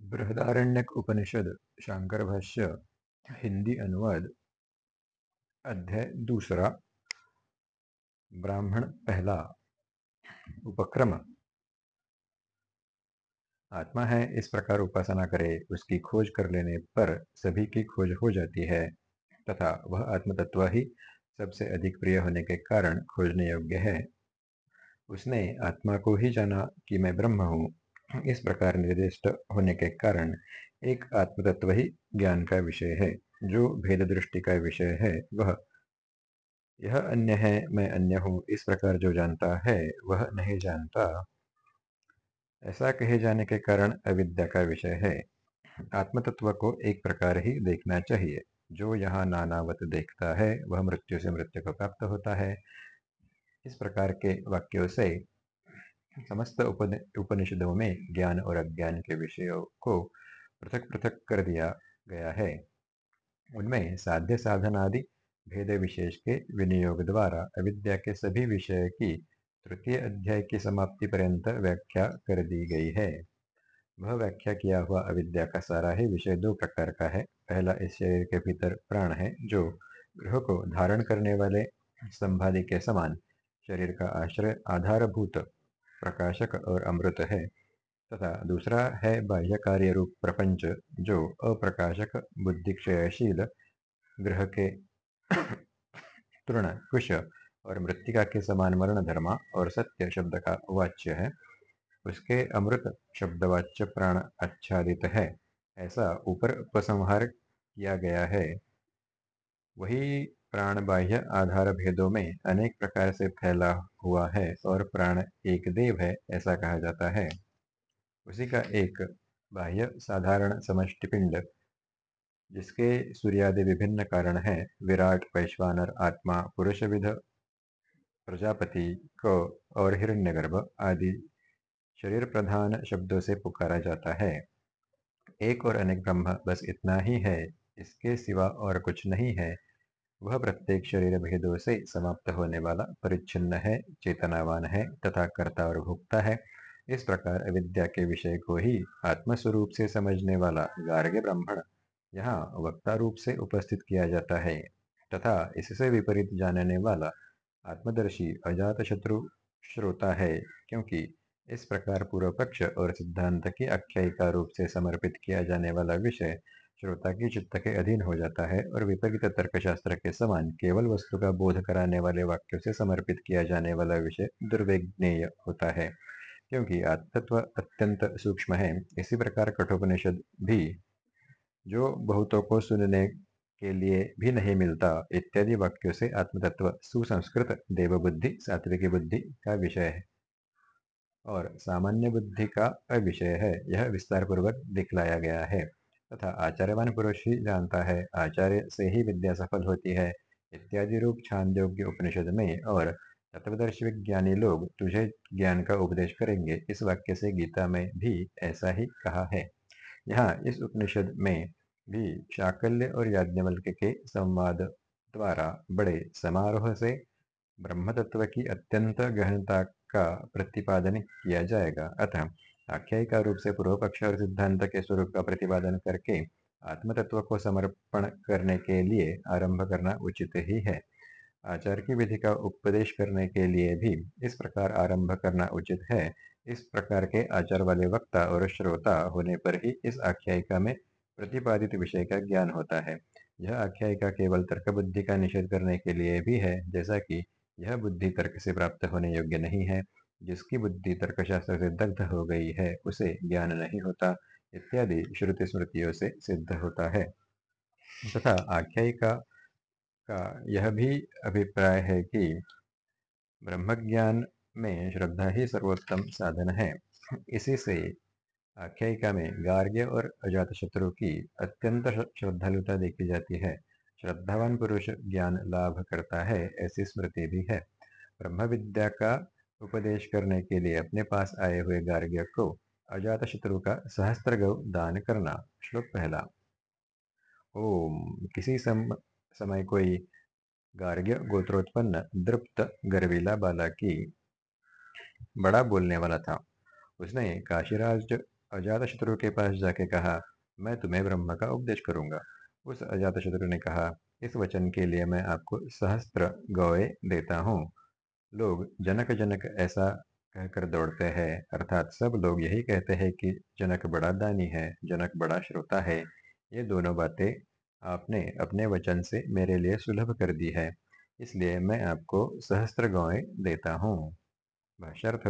बृहदारण्यक उपनिषद शांकर भाष्य, हिंदी अनुवाद, अध्याय दूसरा, ब्राह्मण पहला, उपक्रम। आत्मा है, इस प्रकार उपासना करे, उसकी खोज कर लेने पर सभी की खोज हो जाती है, तथा वह आत्म तत्व ही सबसे अधिक प्रिय होने के कारण खोजने योग्य है। उसने आत्मा को ही जाना कि मैं ब्रह्म हूँ इस प्रकार निर्दिष्ट होने के कारण एक आत्म तत्व ही ज्ञान का विषय है, जो भेद दृष्टि का विषय है, वह। यह अन्य है, मैं अन्य हूँ, इस प्रकार जो जानता है, वह नहीं जानता। ऐसा कहे जाने के कारण अविद्या का विषय है। आत्म तत्व को एक प्रकार ही देखना चाहिए। जो यहाँ नानावत देखता है, वह मृत्यु से मृत्यु को प्राप्त होता है। इस प्रकार के वाक्यों से समस्त उपनिषदों में ज्ञान और अज्ञान के विषयों को पृथक पृथक कर दिया गया है। उनमें साध्य साधन आदि, भेद विशेष के विनियोग द्वारा अविद्या के सभी विषय की तृतीय अध्याय की समाप्ति पर्यंत व्याख्या कर दी गई है। वह व्याख्या किया हुआ अविद्या का सारा ही विषय दो प्रकार का है। पहला इस शरीर के भीतर प्राण है, जो ग्रह को धारण करने वाले संभादी के समान शरीर का आश्रय आधारभूत प्रकाशक और अमृत है। तथा दूसरा है बाह्य कार्य रूप प्रपंच, जो अप्रकाशक बुद्धि क्षयशील ग्रह के तृण, कुश और मृतिका के समान मरण धर्मा और सत्य शब्द का वाच्य है। उसके अमृत शब्दवाच्य प्राण आच्छादित है। ऐसा ऊपर उपसंहार किया गया है। वही प्राण बाह्य आधार भेदों में अनेक प्रकार से फैला हुआ है और प्राण एक देव है, ऐसा कहा जाता है। उसी का एक बाह्य साधारण समष्टि पिंड जिसके सूर्यादि विभिन्न कारण है, विराट वैश्वानर आत्मा पुरुष विध प्रजापति, को और हिरण्यगर्भ आदि शरीर प्रधान शब्दों से पुकारा जाता है। एक और अनेक ब्रह्म बस इतना ही है, इसके सिवा और कुछ नहीं है। वह प्रत्येक शरीर भेदों से समाप्त होने वाला, परिच्छिन्न है, चेतनावान है तथा कर्ता और भोक्ता है। इस प्रकार अविद्या के विषय को ही आत्मस्वरूप से समझने वाला गार्ग्य ब्राह्मण यहाँ वक्ता रूप से उपस्थित किया जाता है तथा इससे विपरीत जानने वाला आत्मदर्शी अजात शत्रु श्रोता है क्योंकि इस प्रकार पूर्व पक्ष और सिद्धांत की आख्यायिका रूप से समर्पित किया जाने वाला विषय श्रोता की चित्त के अधीन हो जाता है और विपरीत तर्कशास्त्र के समान केवल वस्तु का बोध कराने वाले वाक्यों से समर्पित किया जाने वाला विषय दुर्विज्ञेय होता है। क्योंकि आत्मत्व अत्यंत सूक्ष्म है, इसी प्रकार कठोपनिषद भी जो बहुतों को सुनने के लिए भी नहीं मिलता, इत्यादि वाक्यों से आत्मतत्व सुसंस्कृत देव बुद्धि सात्विकी बुद्धि का विषय है। और सामान्य बुद्धि का अविषय है, यह विस्तार पूर्वक दिखलाया गया है। तथा आचार्यवान पुरुष ही जानता है, आचार्य से ही विद्या सफल होती है, इत्यादि रूप छांदोग्य उपनिषद में और तत्वदर्शी विज्ञानी लोग तुझे ज्ञान का उपदेश करेंगे, इस वाक्य से गीता में भी ऐसा ही कहा है। यहाँ इस उपनिषद में भी शाकल्य और याज्ञवल्क्य के संवाद द्वारा बड़े समारोह से ब्रह्म तत्व की अत्यंत गहनता का प्रतिपादन किया जाएगा। अतः आख्यायिका रूप से पूर्व पक्ष और सिद्धांत के स्वरूप का प्रतिपादन करके आत्म तत्व को समर्पण करने के लिए आरंभ करना उचित ही है। आचार की विधि का उपदेश करने के लिए भी इस प्रकार आरंभ करना उचित है। इस प्रकार के आचार वाले वक्ता और श्रोता होने पर ही इस आख्यायिका में प्रतिपादित विषय का ज्ञान होता है। यह आख्यायिका केवल तर्क बुद्धि का निषेध करने के लिए भी है, जैसा कि यह बुद्धि तर्क से प्राप्त होने योग्य नहीं है। जिसकी बुद्धि तर्कशास्त्र से दग्ध हो गई है, उसे ज्ञान नहीं होता। इत्यादि श्रुति स्मृतियों से सिद्ध होता है। तथा आख्यायिका का यह भी अभिप्राय है कि ब्रह्मज्ञान में श्रद्धा ही सर्वोत्तम साधन है। इसी से आख्यायिका में गार्ग्य और अजात शत्रु की अत्यंत श्रद्धालुता देखी जाती है। श्रद्धावान पुरुष ज्ञान लाभ करता है, ऐसी स्मृति भी है। ब्रह्म विद्या का उपदेश करने के लिए अपने पास आए हुए गार्ग्य को अजात शत्रु का सहस्त्र गौ दान करना श्लोक पहला। ओम किसी सम, समय कोई गार्ग्य गोत्रोत्पन्न दृप्त गर्वीला बाला की बड़ा बोलने वाला था। उसने काशीराज अजात शत्रु के पास जाके कहा मैं तुम्हें ब्रह्म का उपदेश करूँगा। उस अजात शत्रु ने कहा इस वचन के लिए मैं आपको सहस्त्र गौए देता हूँ। लोग जनक जनक ऐसा कहकर दौड़ते हैं, अर्थात सब लोग यही कहते हैं कि जनक बड़ा दानी है, जनक बड़ा श्रोता है। ये दोनों बातें आपने अपने वचन से मेरे लिए सुलभ कर दी है, इसलिए मैं आपको सहस्त्र गौएँ देता हूँ। भाष्यर्थ,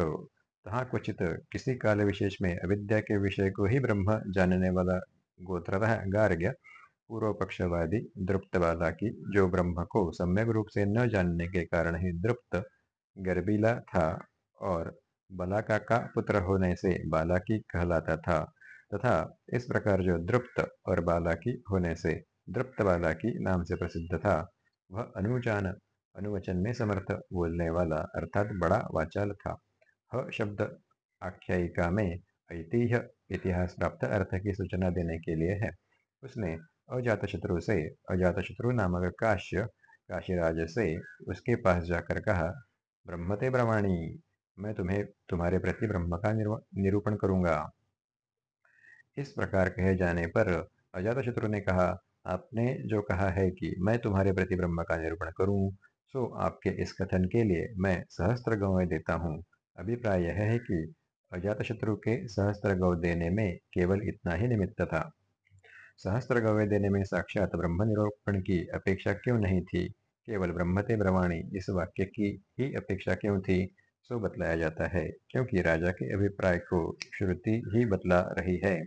तहाँ क्वचित किसी काल विशेष में अविद्या के विषय को ही ब्रह्म जानने वाला गोत्रतः गार्ग्य पूर्व पक्षवादी द्रुप्त बाला की, जो ब्रह्म को सम्यक रूप से न जानने के कारण ही द्रुप्त गर्बीला था और बलाका का पुत्र होने से बालाकी कहलाता था तथा इस प्रकार जो द्रुप्त और बालाकी होने से द्रुप्त बालाकी नाम से प्रसिद्ध था। वह अनुजान, अनुवचन में समर्थ बोलने वाला अर्थात बड़ा वाचाल था। ह शब्द आख्यायिका में ऐतिह्य, इतिहास प्राप्त अर्थ की सूचना देने के लिए है। उसने अजातशत्रु से अजातशत्रु नामक काश्य, काशीराज से उसके पास जाकर कहा ब्रह्मते ब्रह्मणी, मैं तुम्हें, तुम्हारे प्रति ब्रह्म का निरूपण करूँगा। इस प्रकार कहे जाने पर अजातशत्रु ने कहा, आपने जो कहा है कि मैं तुम्हारे प्रति ब्रह्म का निरूपण करूँ, सो आपके इस कथन के लिए मैं सहस्त्र गौएँ देता हूँ। अभिप्राय यह है कि अजातशत्रु के सहस्त्र गौ देने में केवल इतना ही निमित्त था। सहस्त्र गौवें देने में साक्षात ब्रह्म निरूपण की अपेक्षा क्यों नहीं थी? केवल ब्रह्मते ब्रह्माणी इस वाक्य की ही अपेक्षा क्यों थी, सो बतलाया जाता है, क्योंकि राजा के अभिप्राय को श्रुति ही बतला रही है।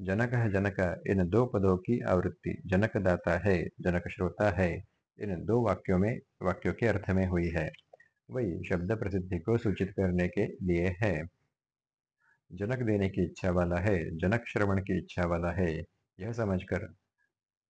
जनक है जनक, इन दो पदों की आवृत्ति। जनक दाता है, जनक श्रोता है, इन दो वाक्यों में, वाक्यों के अर्थ में हुई है। वही शब्द प्रसिद्धि को सूचित करने के लिए है। जनक देने की इच्छा वाला है, जनक श्रवण की इच्छा वाला है, यह समझकर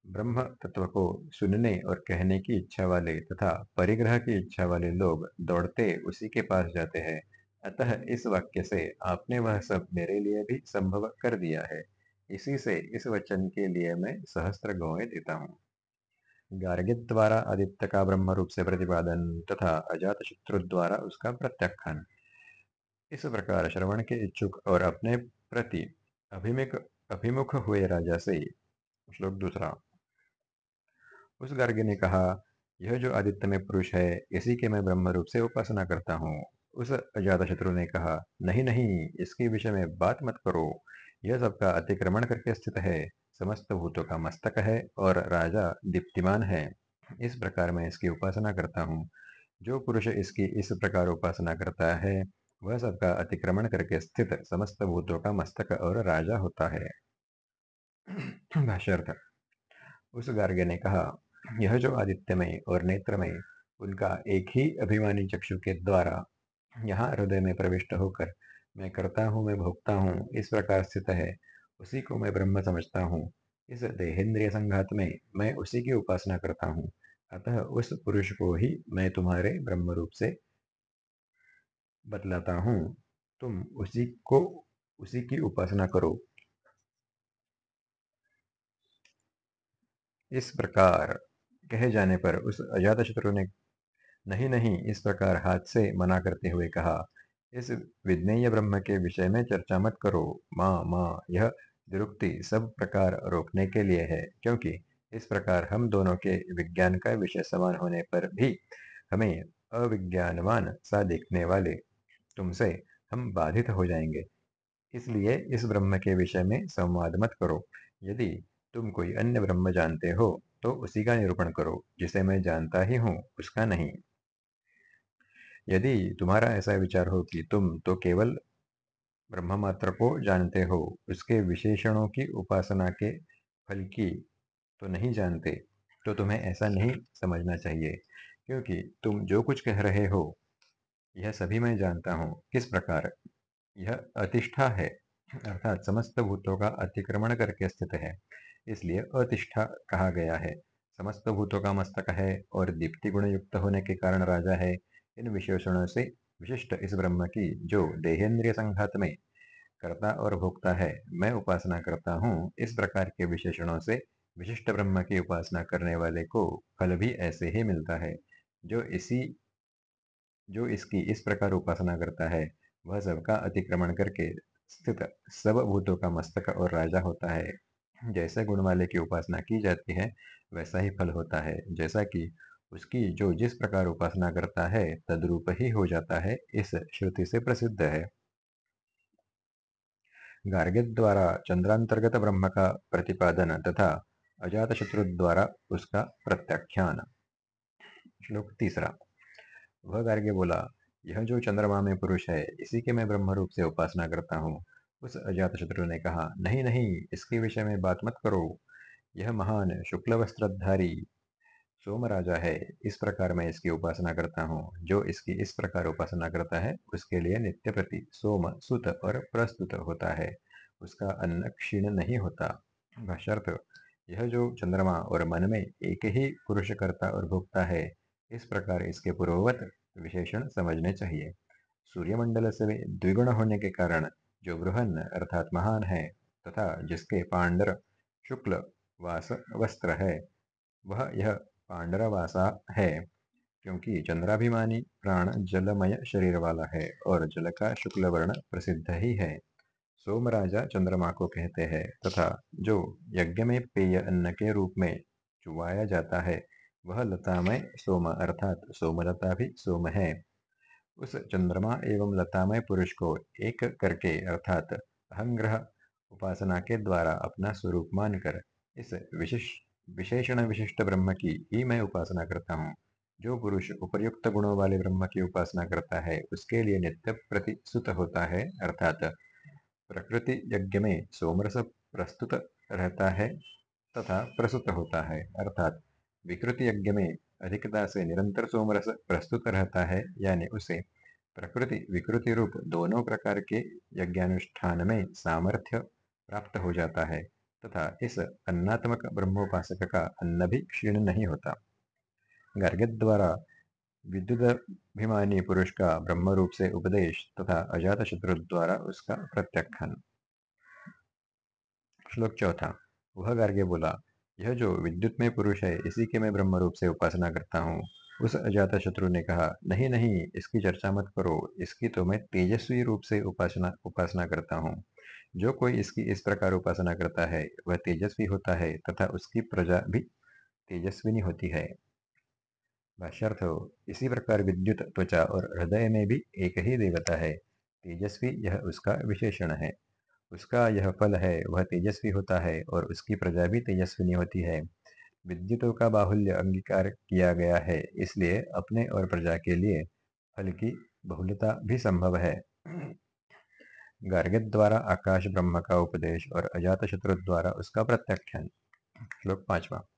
ब्रह्म तत्व को सुनने और कहने की इच्छा वाले तथा परिग्रह की इच्छा वाले लोग दौड़ते उसी के पास जाते हैं। अतः इस वाक्य से आपने वह सब मेरे लिए भी संभव कर दिया है। इसी से इस वचन के लिए मैं सहस्त्र गौएँ देता हूँ। गार्ग्य द्वारा आदित्य का ब्रह्म रूप से प्रतिपादन तथा अजात शत्रु द्वारा उसका प्रत्याख्यान। इस प्रकार श्रवण के इच्छुक और अपने प्रति अभिमुख अभिमुख हुए राजा से श्लोक दूसरा। उस गार्ग्य ने कहा, यह जो आदित्य में पुरुष है, इसी के मैं ब्रह्म रूप से उपासना करता हूँ। उस अजात शत्रु ने कहा, नहीं नहीं, इसके विषय में बात मत करो। यह सबका अतिक्रमण करके स्थित है। समस्त भूतों का मस्तक है और राजा दीप्तिमान है। इस प्रकार मैं इसकी उपासना करता हूँ। जो पुरुष इसकी इस प्रकार उपासना करता है, वह सबका अतिक्रमण करके स्थित समस्त भूतों का मस्तक और राजा होता है। भाष्यर्थ, उस गार्ग्य ने कहा यह जो आदित्यमय और नेत्रमय उनका एक ही अभिमानी चक्षु के द्वारा यहाँ हृदय में प्रविष्ट होकर मैं करता हूँ, मैं भोगता हूँ, इस प्रकार स्थित है। उसी को मैं ब्रह्म समझता हूँ। इस देहेंद्रिय संघात में मैं उसी की उपासना करता हूँ। अतः उस पुरुष को ही मैं तुम्हारे ब्रह्म रूप से बतलाता हूँ। तुम उसी को, उसी की उपासना करो। इस प्रकार कहे जाने पर उस अजात शत्रु ने नहीं नहीं, इस प्रकार हाथ से मना करते हुए कहा, इस विज्ञेय ब्रह्म के विषय में चर्चा मत करो। माँ माँ, यह दुरुक्ति सब प्रकार रोकने के लिए है, क्योंकि इस प्रकार हम दोनों के विज्ञान का विषय समान होने पर भी हमें अविज्ञानवान सा देखने वाले तुमसे हम बाधित हो जाएँगे। इसलिए इस ब्रह्म के विषय में संवाद मत करो। यदि तुम कोई अन्य ब्रह्म जानते हो तो उसी का निरूपण करो, जिसे मैं जानता ही हूँ, उसका नहीं। यदि तुम्हारा ऐसा विचार हो कि तुम तो केवल ब्रह्म मात्र को जानते हो, उसके विशेषणों की उपासना के फल की तो नहीं जानते तो तुम्हें ऐसा नहीं समझना चाहिए, क्योंकि तुम जो कुछ कह रहे हो, यह सभी मैं जानता हूँ। किस प्रकार? यह अतिष्ठा है, अर्थात समस्त भूतों का अतिक्रमण करके स्थित है। इसलिए अतिष्ठा कहा गया है। समस्त भूतों का मस्तक है और दीप्ति गुण युक्त होने के कारण राजा है। इन विशेषणों से विशिष्ट इस ब्रह्म की, जो देहेंद्रिय संघात में करता और भोक्ता है, मैं उपासना करता हूँ। इस प्रकार के विशेषणों से विशिष्ट ब्रह्म की उपासना करने वाले को फल भी ऐसे ही मिलता है। जो इसी, जो इसकी इस प्रकार उपासना करता है, वह सबका अतिक्रमण करके स्थित सब भूतों का मस्तक और राजा होता है। जैसे गुण वाले की उपासना की जाती है, वैसा ही फल होता है। जैसा कि उसकी जो जिस प्रकार उपासना करता है, तद्रूप ही हो जाता है, इस श्रुति से प्रसिद्ध है। गार्ग्य द्वारा चंद्रांतर्गत ब्रह्म का प्रतिपादन तथा अजात शत्रु द्वारा उसका प्रत्याख्यान। श्लोक तीसरा। वह गार्ग्य बोला, यह जो चंद्रमा में पुरुष है, इसी के मैं ब्रह्म रूप से उपासना करता हूँ। उस अजात शत्रु ने कहा, नहीं नहीं, इसके विषय में बात मत करो। यह महान शुक्ल वस्त्रधारी सोम राजा है। इस प्रकार मैं इसकी उपासना करता हूँ। जो इसकी इस प्रकार उपासना करता है, उसके लिए नित्य प्रति सोम सुत और प्रस्तुत होता है। उसका अन्न क्षीण नहीं होता। भाष्यर्थ यह जो चंद्रमा और मन में एक ही पुरुष करता और भोगता है, इस प्रकार इसके पूर्ववत विशेषण समझने चाहिए। सूर्यमंडल से द्विगुण होने के कारण जो बृहन अर्थात महान है तथा जिसके पांडर शुक्ल वास वस्त्र है, वह यह पांडरवासा है, क्योंकि चंद्राभिमानी प्राण जलमय शरीर वाला है और जल का शुक्ल वर्ण प्रसिद्ध ही है। सोम राजा चंद्रमा को कहते हैं तथा जो यज्ञ में पेय अन्न के रूप में चुवाया जाता है, वह लतामय सोम अर्थात सोमलता भी सोम है। उस चंद्रमा एवं लतामय पुरुष को एक करके अर्थात अहंग्रह उपासना के द्वारा अपना स्वरूप मानकर इस विशिष्ट विशेषण विशिष्ट ब्रह्म की ही मैं उपासना करता हूँ। जो पुरुष उपयुक्त गुणों वाले ब्रह्म की उपासना करता है, उसके लिए नित्य प्रतिसुत होता है, अर्थात प्रकृति यज्ञ में सोमरस प्रस्तुत रहता है तथा प्रसुत होता है, अर्थात विकृति यज्ञ में अधिकता से निरंतर सोमरस प्रस्तुत रहता है, यानी उसे प्रकृति, विकृति रूप दोनों प्रकार के यज्ञानुष्ठान में सामर्थ्य प्राप्त हो जाता है, तथा इस अन्नात्मक ब्रह्मोपासक का अन्न भी क्षीण नहीं होता। गर्ग द्वारा विद्युदभिमानी पुरुष का ब्रह्म रूप से उपदेश तथा अजात शत्रु द्वारा उसका प्रत्याख्यान। श्लोक चौथा, वह गार्गे बोला यह जो विद्युत में पुरुष है, इसी के मैं ब्रह्म रूप से उपासना करता हूँ। उस अजात शत्रु ने कहा, नहीं नहीं, इसकी चर्चा मत करो। इसकी तो मैं तेजस्वी रूप से उपासना उपासना करता हूँ। जो कोई इसकी इस प्रकार उपासना करता है, वह तेजस्वी होता है तथा उसकी प्रजा भी तेजस्विनी होती है। भाष्यर्थ, इसी प्रकार विद्युत त्वचा और हृदय में भी एक ही देवता है। तेजस्वी, यह उसका विशेषण है। उसका यह फल है, वह तेजस्वी होता है और उसकी प्रजा भी तेजस्विनी होती है। विद्युतों का बाहुल्य अंगीकार किया गया है, इसलिए अपने और प्रजा के लिए फल की बहुलता भी संभव है। गार्ग्य द्वारा आकाश ब्रह्म का उपदेश और अजात शत्रु द्वारा उसका प्रत्याख्यान श्लोक पांचवा।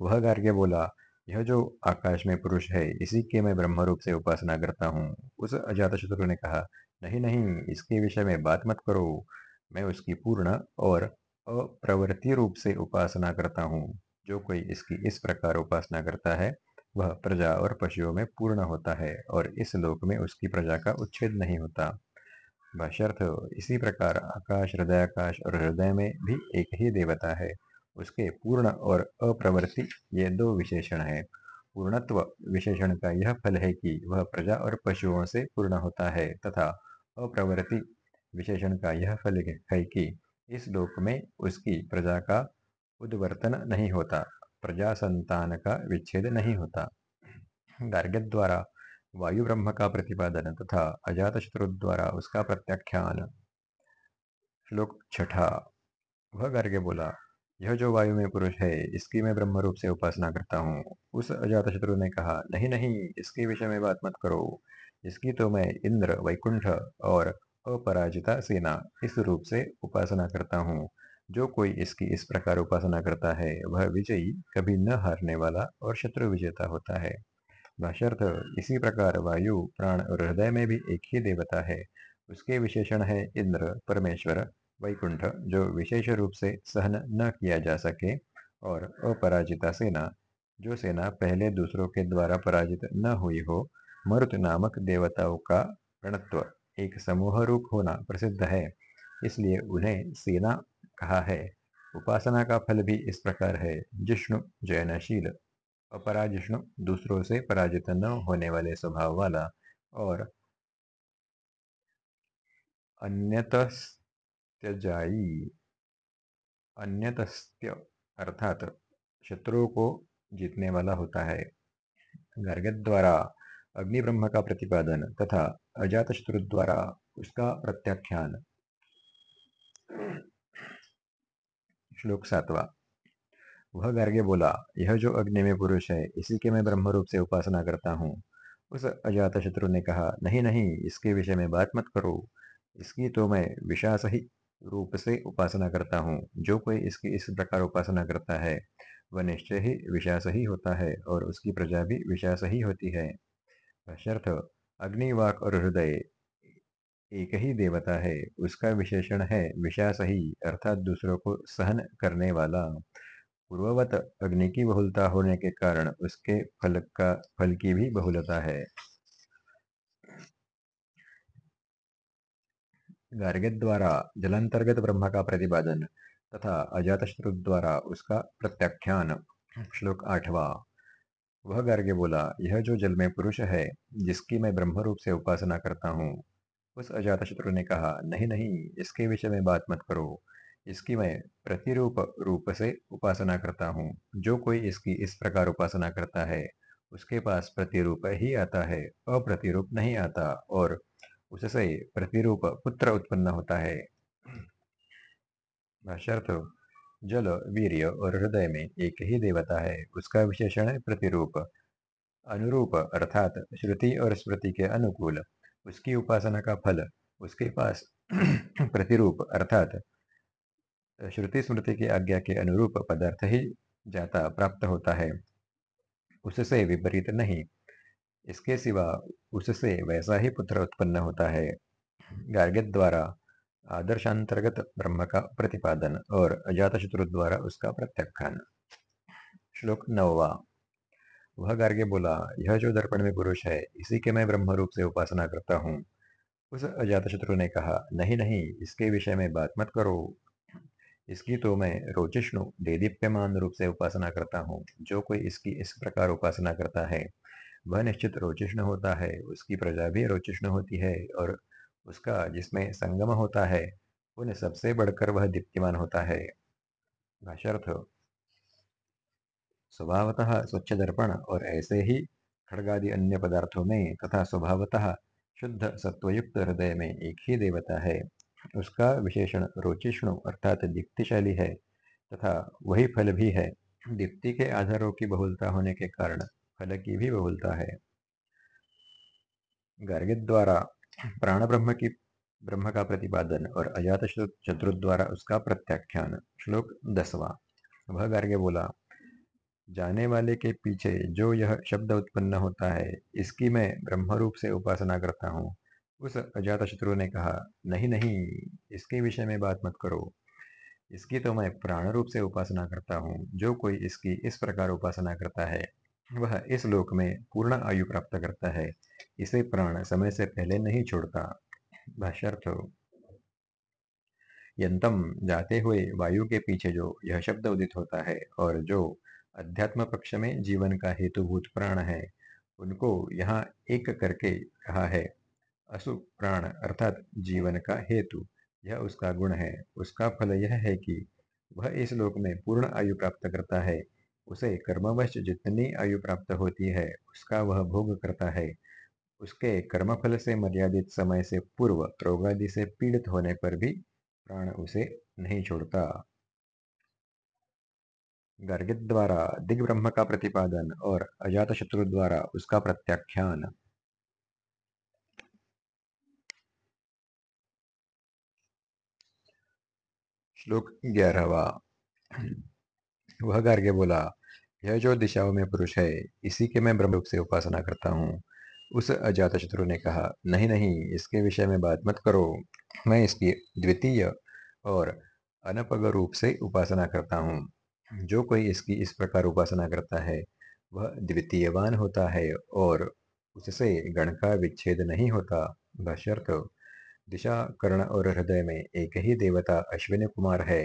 वह गार्ग्य बोला, यह जो आकाश में पुरुष है, इसी के मैं ब्रह्म रूप से उपासना करता हूँ। उस अजात शत्रु ने कहा नहीं नहीं, इसके विषय में बात मत करो। मैं उसकी पूर्ण और अप्रवृत्ति रूप से उपासना करता हूँ। जो कोई इसकी इस प्रकार उपासना करता है, वह प्रजा और पशुओं में पूर्ण होता है और इस लोक में उसकी प्रजा का उच्छेद नहीं होता। भाष्यर्थ, इसी प्रकार आकाश हृदयाकाश और हृदय में भी एक ही देवता है। उसके पूर्ण और अप्रवृत्ति ये दो विशेषण है। पूर्णत्व विशेषण का यह फल है कि वह प्रजा और पशुओं से पूर्ण होता है तथा अप्रवृत्ति विशेषण का यह फल है कि इस लोक में उसकी प्रजा का उद्वर्तन नहीं होता, प्रजा संतान का विच्छेद नहीं होता। गार्ग्य द्वारा वायु ब्रह्म का प्रतिपादन तथा अजात शत्रु द्वारा उसका प्रत्याख्यान। श्लोक छठा, वह गार्ग्य बोला, यह जो वायु में पुरुष है, इसकी मैं ब्रह्म रूप से उपासना करता हूँ। उस अजात शत्रु ने कहा, नहीं नहीं, इसके विषय में बात मत करो। इसकी तो मैं इंद्र, वैकुंठ और अपराजिता सेना इस रूप से उपासना करता हूँ। जो कोई इसकी इस प्रकार उपासना करता है, वह विजयी कभी न हारने वाला और शत्रु विजेता होता है। भाष्यर्थ, इसी प्रकार वायु, प्राण और हृदय में भी एक ही देवता है। उसके विशेषण है इंद्र, परमेश्वर, वैकुंठ, जो विशेष रूप से सहन न किया जा सके, और अपराजिता सेना, जो सेना पहले दूसरों के द्वारा पराजित न हुई हो मरुत नामक देवताओं का प्रणत्व एक समूह रूप होना प्रसिद्ध है, इसलिए उन्हें सेना कहा है। उपासना का फल भी इस प्रकार है, जिष्णु जयनशील, अपराजिष्णु दूसरों से पराजित न होने वाले स्वभाव वाला और अन्यतस्त्यजाई अन्यतस्त्य अर्थात शत्रुओं को जीतने वाला होता है। गर्ग द्वारा अग्नि ब्रह्म का प्रतिपादन तथा अजात शत्रु द्वारा उसका प्रत्याख्यान। श्लोक सातवा। वह गार्गे बोला, यह जो अग्नि में पुरुष है, इसी के मैं ब्रह्म रूप से उपासना करता हूँ। उस अजात शत्रु ने कहा, नहीं नहीं, इसके विषय में बात मत करो। इसकी तो मैं विशास ही रूप से उपासना करता हूँ। जो कोई इसकी इस प्रकार उपासना करता है, वह निश्चय ही विशास ही होता है और उसकी प्रजा भी विशास ही होती है। अग्नि अग्निवाक और हृदय एक ही देवता है। उसका विशेषण है विशास ही अर्थात दूसरों को सहन करने वाला। पूर्ववत अग्नि की बहुलता होने के कारण उसके फल का, फल की भी बहुलता है। गार्गे द्वारा, जलांतर्गत ब्रह्म का प्रतिपादन, तथा अजातशत्रु द्वारा उसका प्रत्याख्यान। श्लोक आठवा। वह गार्गे बोला, यह जो जल में पुरुष है, जिसकी मैं ब्रह्म रूप से उपासना करता हूँ। उस अजातशत्रु ने कहा, नहीं नहीं, इसके विषय में बात मत करो। इसकी मैं प्रतिरूप रूप से उपासना करता हूँ। जो कोई इसकी इस प्रकार उपासना करता है, उसके पास प्रतिरूप ही आता है, अप्रतिरूप नहीं आता, और उससे प्रतिरूप पुत्र उत्पन्न होता है। जल, वीर्य और हृदय में एक ही देवता है, उसका विशेषण प्रतिरूप। अनुरूप अर्थात श्रुति और स्मृति के अनुकूल। उसकी उपासना का फल, उसके पास प्रतिरूप अर्थात श्रुति स्मृति की आज्ञा के अनुरूप पदार्थ ही जाता, प्राप्त होता है। उससे विपरीत नहीं, इसके सिवा उससे वैसा ही पुत्र उत्पन्न होता है। गार्गे द्वारा आदर्शांतर्गत ब्रह्म का प्रतिपादन और अजात शत्रु द्वारा उसका प्रत्याख्यान। श्लोक नववा। वह गार्गे बोला, यह जो दर्पण में पुरुष है, इसी के मैं ब्रह्म रूप से उपासना करता हूँ। उस अजातशत्रु ने कहा, नहीं नहीं, इसके विषय में बात मत करो। इसकी तो मैं रोचिष्णु, देदीप्यमान रूप से उपासना करता हूँ। जो कोई इसकी इस प्रकार उपासना करता है, वह निश्चित रोचिष्ण होता है। उसकी प्रजा भी रोचिष्ण होती है और उसका जिसमें संगम होता है, उन सबसे बढ़कर वह दीप्तिमान होता है। भाष्यर्थ, स्वभावतः स्वच्छ दर्पण और ऐसे ही खड़गादि अन्य पदार्थों में तथा स्वभावतः शुद्ध सत्वयुक्त हृदय में एक ही देवता है। उसका विशेषण रोचिष्णु अर्थात दीप्तिशाली है तथा वही फल भी है। दीप्ति के आधारों की बहुलता होने के कारण फल की भी बहुलता है। गर्ग द्वारा प्राण ब्रह्म की, ब्रह्म का प्रतिपादन और अजात शत्रु द्वारा उसका प्रत्याख्यान। श्लोक दसवा। वह गार्गे बोला, जाने वाले के पीछे जो यह शब्द उत्पन्न होता है, इसकी मैं ब्रह्म रूप से उपासना करता हूँ। उस अजात शत्रु ने कहा, नहीं नहीं, इसके विषय में बात मत करो। इसकी तो मैं प्राण रूप से उपासना करता हूँ। जो कोई इसकी इस प्रकार उपासना करता है वह इस लोक में पूर्ण आयु प्राप्त करता है। इसे प्राण समय से पहले नहीं छोड़ता। भाष्यर्थ यंतम जाते हुए वायु के पीछे जो यह शब्द उदित होता है और जो अध्यात्म पक्ष में जीवन का हेतुभूत प्राण है, उनको यहाँ एक करके कहा है। असु प्राण अर्थात जीवन का हेतु। यह उसका गुण है। उसका फल यह है कि वह इस लोक में पूर्ण आयु प्राप्त करता है। उसे कर्मवश जितनी आयु प्राप्त होती है, उसका वह भोग करता है। उसके कर्मफल से मर्यादित समय से पूर्व रोगादि से पीड़ित होने पर भी प्राण उसे नहीं छोड़ता। गर्ग द्वारा, दिग्ब्रह्म का प्रतिपादन और अजात शत्रु द्वारा उसका प्रत्याख्यान। श्लोक ग्यारहवा। वह गार्गे बोला यह जो दिशाओं में पुरुष है, इसी के मैं ब्रह्म से उपासना करता हूँ। उस अजात शत्रु ने कहा, नहीं नहीं, इसके विषय में बात मत करो। मैं इसकी द्वितीय और अनपग रूप से उपासना करता हूँ। जो कोई इसकी इस प्रकार उपासना करता है, वह द्वितीयवान होता है और उससे गण का विच्छेद नहीं होता। बशर्त दिशा, कर्ण और हृदय में एक ही देवता अश्विनी कुमार है,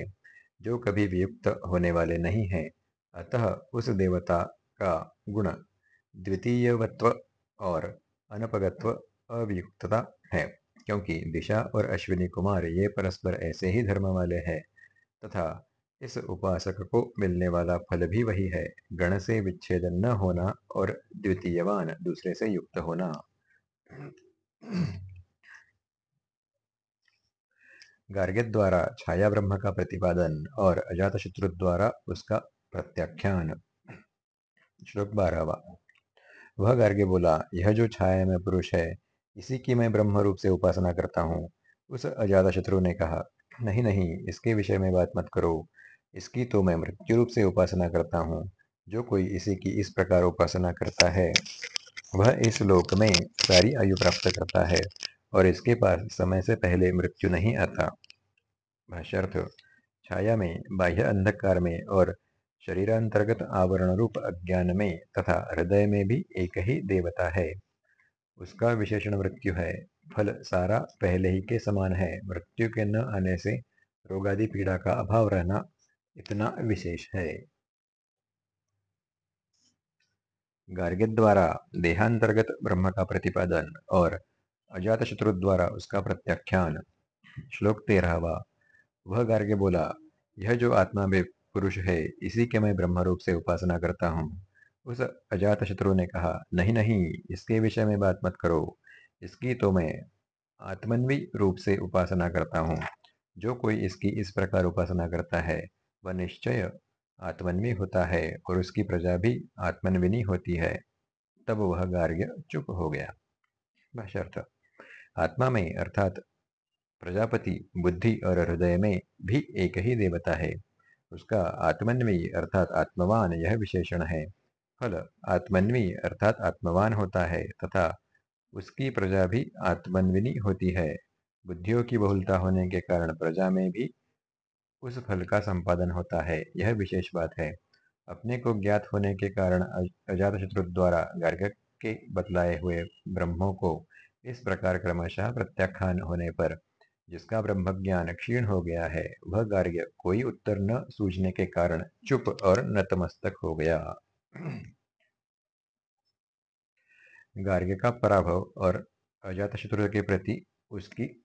जो कभी वियुक्त होने वाले नहीं है। अतः उस देवता का गुण द्वितीयवत्व और अनपगत्व अवियुक्तता है, क्योंकि दिशा और अश्विनी कुमार ये परस्पर ऐसे ही धर्म वाले हैं तथा इस उपासक को मिलने वाला फल भी वही है, गण से विच्छेदन न होना और द्वितीयवान दूसरे से युक्त होना। गार्ग्य द्वारा छाया ब्रह्म का प्रतिपादन और अजात शत्रु द्वारा उसका प्रत्याख्यान श्लोक बारहवा वह गार्ग्य बोला, यह जो छाया में पुरुष है, इसी की मैं ब्रह्म रूप से उपासना करता हूँ। उस अजात शत्रु ने कहा, नहीं नहीं, इसके विषय में बात मत करो। इसकी तो मैं मृत्यु रूप से उपासना करता हूँ। जो कोई इसी की इस प्रकार उपासना करता है, वह इस लोक में सारी आयु प्राप्त करता है और इसके पास समय से पहले मृत्यु नहीं आता। भाष्यर्थ, छाया में बाह्य अंधकार में और शरीरांतर्गत आवरण रूप अज्ञान में तथा हृदय में भी एक ही देवता है। उसका विशेषण मृत्यु है। फल सारा पहले ही के समान है। मृत्यु के न आने से रोगादि पीड़ा का अभाव रहना इतना विशेष है। गार्ग्य द्वारा देहांतर्गत ब्रह्म का प्रतिपादन और अजात शत्रु द्वारा उसका प्रत्याख्यान। श्लोक तेरहवा। वह गार्ग्य बोला, यह जो आत्मा पुरुष है, इसी के मैं ब्रह्म रूप से उपासना करता हूँ। उस अजात शत्रु ने कहा, नहीं नहीं, इसके विषय में बात मत करो। इसकी तो मैं आत्मन्वी रूप से उपासना करता हूँ। जो कोई इसकी इस प्रकार उपासना करता है, वह निश्चय आत्मन्वी होता है और उसकी प्रजा भी आत्मन्विनी होती है तब वह गार्ग्य चुप हो गया। भाष्यर्थ, आत्मा में अर्थात प्रजापति, बुद्धि और हृदय में भी एक ही देवता है। उसका आत्मन्वी अर्थात आत्मवान यह विशेषण है। फल, आत्मन्वी अर्थात आत्मवान होता है तथा उसकी प्रजा भी आत्मन्विनी होती है। बुद्धियों की बहुलता होने के कारण प्रजा में भी उस फल का संपादन होता है, यह विशेष बात है। अपने को ज्ञात होने के कारण अजात शत्रु द्वारा गार्ग के बतलाए हुए ब्रह्मों को इस प्रकार क्रमशः प्रत्याख्यान होने पर जिसका ब्रह्मज्ञान क्षीण हो गया है, वह गार्ग्य कोई उत्तर न सूझने के कारण चुप और नतमस्तक हो गया। गार्ग्य का पराभव और अजात शत्रु के प्रति उसकी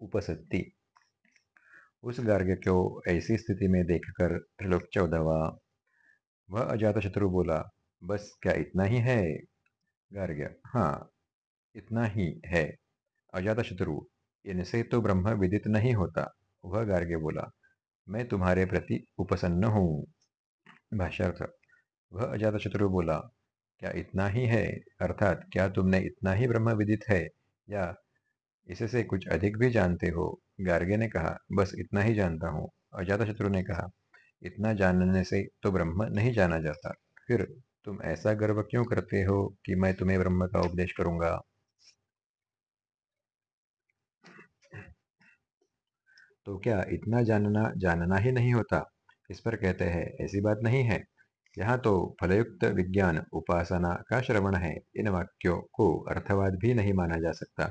उपसत्ति उस गार्ग्य को ऐसी स्थिति में देखकर त्रिलोक चौदहवा वह अजात शत्रु बोला, बस क्या इतना ही है? गार्ग्य हाँ इतना ही है। अजात शत्रु इनसे तो ब्रह्म विदित नहीं होता। वह गार्ग्य बोला, मैं तुम्हारे प्रति उपसन्न हूँ। भाष्यर्थ, वह अजात शत्रु बोला, क्या इतना ही है? अर्थात क्या तुमने इतना ही ब्रह्म विदित है? या इससे कुछ अधिक भी जानते हो? गार्गे ने कहा, बस इतना ही जानता हूँ। अजात शत्रु ने कहा, इतना जानने से तो ब्रह्म नहीं जाना जाता। फिर तुम ऐसा गर्व क्यों करते हो कि मैं तुम्हें ब्रह्म का उपदेश करूँगा? तो क्या इतना जानना जानना ही नहीं होता? इस पर कहते हैं, ऐसी बात नहीं है। यहाँ तो फलयुक्त विज्ञान, उपासना का श्रवण है। इन वाक्यों को अर्थवाद भी नहीं माना जा सकता,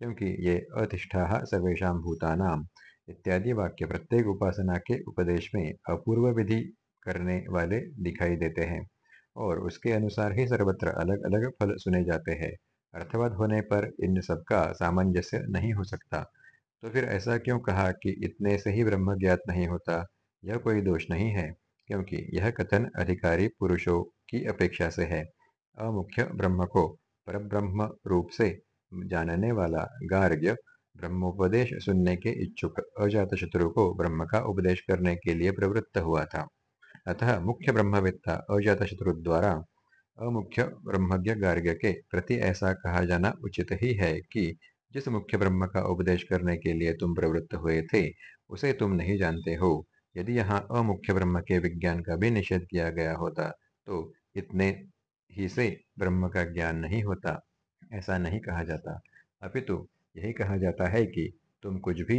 क्योंकि ये अतिष्ठा सर्वेशा भूतानाम इत्यादि वाक्य प्रत्येक उपासना के उपदेश में अपूर्व विधि करने वाले दिखाई देते हैं और उसके अनुसार ही सर्वत्र अलग अलग फल सुने जाते हैं। अर्थवाद होने पर इन सबका सामंजस्य नहीं हो सकता। तो फिर ऐसा क्यों कहा कि इतने से ही ब्रह्म ज्ञात नहीं होता? यह कोई दोष नहीं है, क्योंकि यह कथन अधिकारी पुरुषों की अपेक्षा से है। अमुख्य ब्रह्म को परब्रह्म रूप से जानने वाला गार्ग्य ब्रह्मोपदेश सुनने के इच्छुक अजात शत्रु को ब्रह्म का उपदेश करने के लिए प्रवृत्त हुआ था। अतः मुख्य ब्रह्मवेत्ता अजात शत्रु द्वारा अमुख्य ब्रह्मज्ञ गार्ग्य के प्रति ऐसा कहा जाना उचित ही है कि जिस मुख्य ब्रह्म का उपदेश करने के लिए तुम प्रवृत्त हुए थे, उसे तुम नहीं जानते हो। यदि यहाँ अमुख्य ब्रह्म के विज्ञान का भी निषेध किया गया होता तो इतने ही से ब्रह्म का ज्ञान नहीं होता, ऐसा नहीं कहा जाता। अपितु यही कहा जाता है कि तुम कुछ भी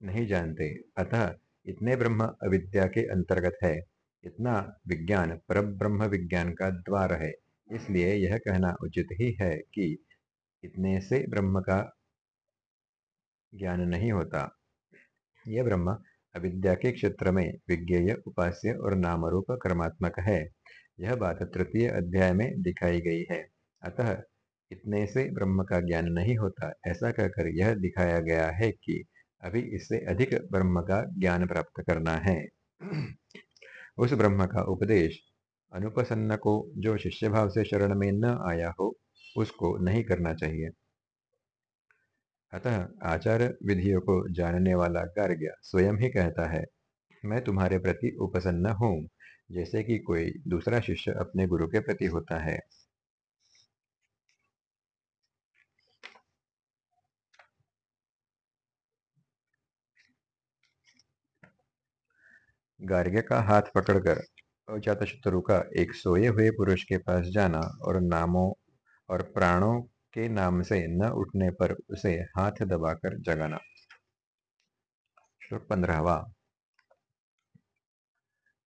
नहीं जानते, अतः इतने ब्रह्म अविद्या के अंतर्गत है, इतना विज्ञान पर ब्रह्म विज्ञान का द्वार है। इसलिए यह कहना उचित ही है कि इतने से ब्रह्म का ज्ञान नहीं होता। यह ब्रह्म अविद्या के क्षेत्र में विज्ञेय, उपास्य और नाम रूप कर्मात्मक है। यह बात तृतीय अध्याय में दिखाई गई है। अतः इतने से ब्रह्म का ज्ञान नहीं होता। ऐसा कहकर यह दिखाया गया है कि अभी इससे अधिक ब्रह्म का ज्ञान प्राप्त करना है। उस ब्रह्म का उपदेश अनुपसन्न को जो शिष्य भाव से शरण में न आया हो उसको नहीं करना चाहिए। अतः आचार विधियों को जानने वाला गार्ग्य स्वयं ही कहता है, मैं तुम्हारे प्रति उपसन्न हूँ, जैसे कि कोई दूसरा शिष्य अपने गुरु के प्रति होता है। गार्ग्य का हाथ पकड़कर अजातशत्रु का एक सोए हुए पुरुष के पास जाना और नामों और प्राणों के नाम से न उठने पर उसे हाथ दबाकर जगाना। पंद्रहवा।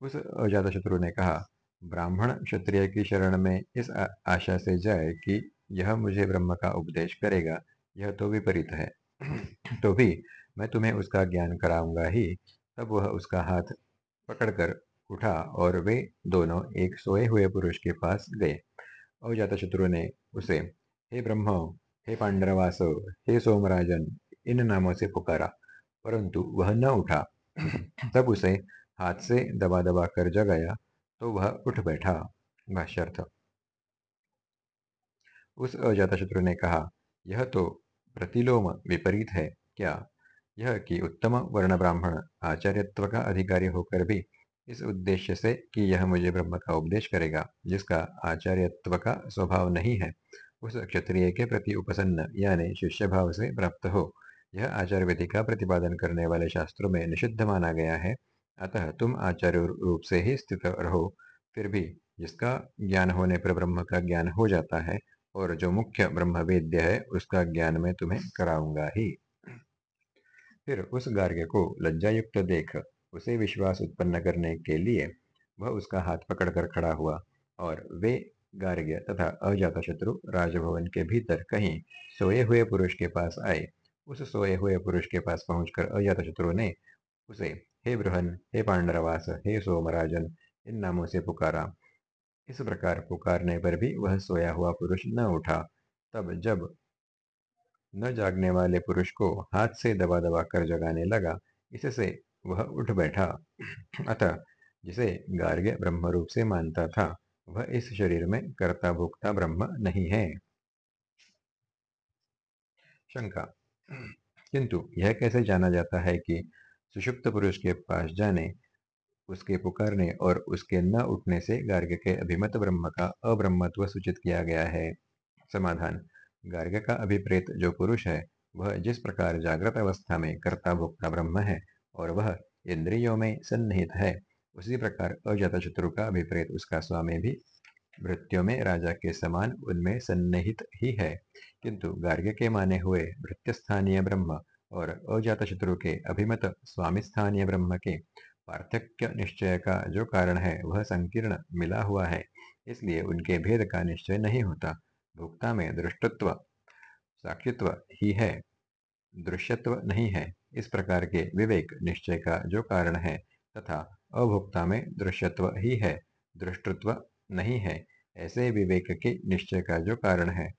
उस अजात शत्रु ने कहा, ब्राह्मण क्षत्रिय की शरण में इस आशा से जाए कि यह मुझे ब्रह्म का उपदेश करेगा, यह तो विपरीत है। तो भी मैं तुम्हें उसका ज्ञान कराऊँगा ही। तब वह उसका हाथ पकड़कर उठा और वे दोनों एक सोए हुए पुरुष के पास गए। अजातशत्रु ने उसे. हे ब्रह्म, हे पांडरवास हे सोमराजन, इन नामों से पुकारा. परंतु वह न उठा. तब उसे हाथ से दबा दबा कर जगाया तो वह उठ बैठा. भाष्यर्थ. उस अजातशत्रु ने कहा, यह तो प्रतिलोम विपरीत है, क्या? यह कि उत्तम वर्ण ब्राह्मण, आचार्यत्व का अधिकारी होकर भी इस उद्देश्य से कि यह मुझे ब्रह्म का उपदेश करेगा, जिसका आचार्यत्व का स्वभाव नहीं है। उस क्षत्रिय के प्रति उपसन्न, यानी शिष्य भाव से प्राप्त हो। यह आचार्य विधि का प्रतिपादन करने वाले शास्त्रों में निषिद्ध माना गया है। अतः तुम आचार्य रूप से ही स्थित रहो, फिर भी जिसका ज्ञान होने पर ब्रह्म का ज्ञान हो जाता है, और जो मुख्य ब्रह्म वेद्य है, उसका ज्ञान मैं तुम्हें कराऊँगा ही। फिर उस गार्ग्य को लज्जायुक्त देख उसे विश्वास उत्पन्न करने के लिए वह उसका हाथ पकड़कर खड़ा हुआ और वे गार्ग्य तथा अजात शत्रु राजभवन के भीतर कहीं सोए हुए पुरुष के पास आए। उस सोए हुए पुरुष के पास पहुंचकर अजात शत्रु ने उसे, हे बृहन, हे पांडरवास हे सोमराजन, इन नामों से पुकारा। इस प्रकार पुकारने पर भी वह सोया हुआ पुरुष न उठा। तब जब न जागने वाले पुरुष को हाथ से दबा दबा कर जगाने लगा, इससे वह उठ बैठा। अतः जिसे गार्ग्य ब्रह्म रूप से मानता था, वह इस शरीर में कर्ता भोक्ता ब्रह्म नहीं है। शंका। किंतु यह कैसे जाना जाता है कि सुषुप्त पुरुष के पास जाने, उसके पुकारने और उसके न उठने से गार्ग्य के अभिमत ब्रह्म का अब्रह्मत्व सूचित किया गया है। समाधान। गार्ग्य का अभिप्रेत जो पुरुष है, वह जिस प्रकार जागृत अवस्था में कर्ता भोक्ता ब्रह्म है और वह इंद्रियों में सन्निहित है। उसी प्रकार अजात शत्रु का अभिप्रेत उसका स्वामी भी वृत्तियों में राजा के समान उनमें सन्निहित ही है। किंतु गार्ग्य के माने हुए वृत्ति स्थानीय ब्रह्म और अजात शत्रु के अभिमत स्वामी स्थानीय ब्रह्म के पार्थक्य निश्चय का जो कारण है, वह संकीर्ण मिला हुआ है। इसलिए उनके भेद का निश्चय नहीं होता। भोक्ता में दृष्टत्व, साक्षित्व ही है, दृश्यत्व नहीं है। इस प्रकार के विवेक निश्चय का जो कारण है तथा अभोक्ता में दृश्यत्व ही है, दृष्टत्व नहीं है, ऐसे विवेक के निश्चय का जो कारण है।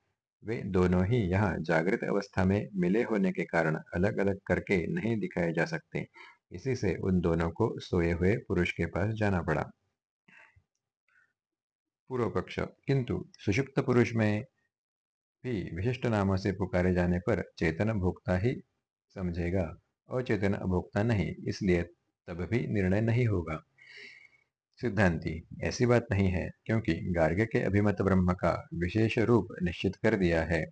वे दोनों ही यहाँ जागृत अवस्था में मिले होने के कारण अलग अलग करके नहीं दिखाए जा सकते। इसी से उन दोनों को सोए हुए पुरुष के पास जाना पड़ा। पूर्व पक्ष किंतु सुषुप्त पुरुष में भी विशिष्ट नामों से पुकारे जाने पर चेतन भोक्ता ही समझेगा और चेतन अभोक्ता नहीं, इसलिए तब भी निर्णय नहीं होगा। सिद्धांति, ऐसी बात नहीं है, क्योंकि गार्ग्य के अभिमत ब्रह्म का विशेष रूप निश्चित कर दिया है।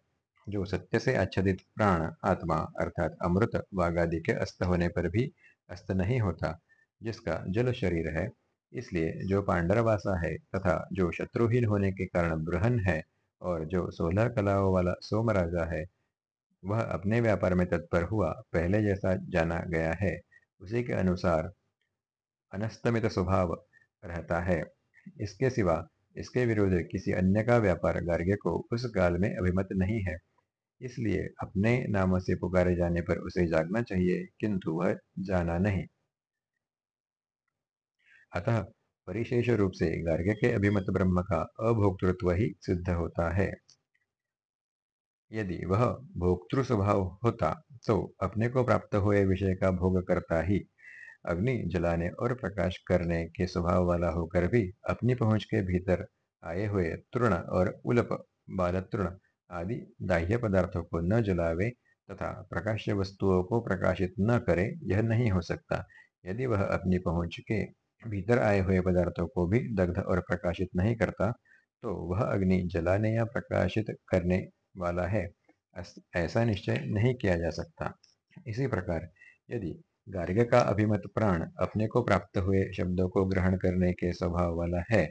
जो सत्य से आच्छादित प्राण, आत्मा अर्थात अमृत वागादि के अस्त होने पर भी अस्त नहीं होता, जिसका जल शरीर है। इसलिए जो पांडरवासा है तथा जो शत्रुहीन होने के कारण बृहन है और जो सोलह कलाओं वाला सोम राजा है वह अपने व्यापार में तत्पर हुआ। पहले जैसा जाना गया है, उसी के अनुसार अनस्तमित स्वभाव रहता है। इसके सिवा इसके विरुद्ध किसी अन्य का व्यापार गार्ग्य को उस काल में अभिमत नहीं है। इसलिए अपने नाम से पुकारे जाने पर उसे जागना चाहिए, किंतु वह जाना नहीं। अतः, परिशेष रूप से गार्ग्य के अभिमत ब्रह्म का अभोक्तृत्व ही सिद्ध होता है। यदि वह भोक्तृ स्वभाव होता तो अपने को प्राप्त हुए विषय का भोग करता ही अग्नि जलाने और प्रकाश करने के स्वभाव वाला होकर भी अपनी पहुँच के भीतर आए हुए तृण और उलप बाल तृण आदि दाह्य पदार्थों को न जलावे तथा प्रकाश्य वस्तुओं को प्रकाशित न करे, यह नहीं हो सकता। यदि वह अपनी पहुँच के भीतर आए हुए पदार्थों को भी दग्ध और प्रकाशित नहीं करता तो वह अग्नि जलाने या प्रकाशित करने वाला है। ऐसा निश्चय नहीं किया जा सकता। इसी प्रकार, यदि गार्ग का अभिमत प्राण अपने को प्राप्त हुए शब्दों को ग्रहण करने के स्वभाव वाला है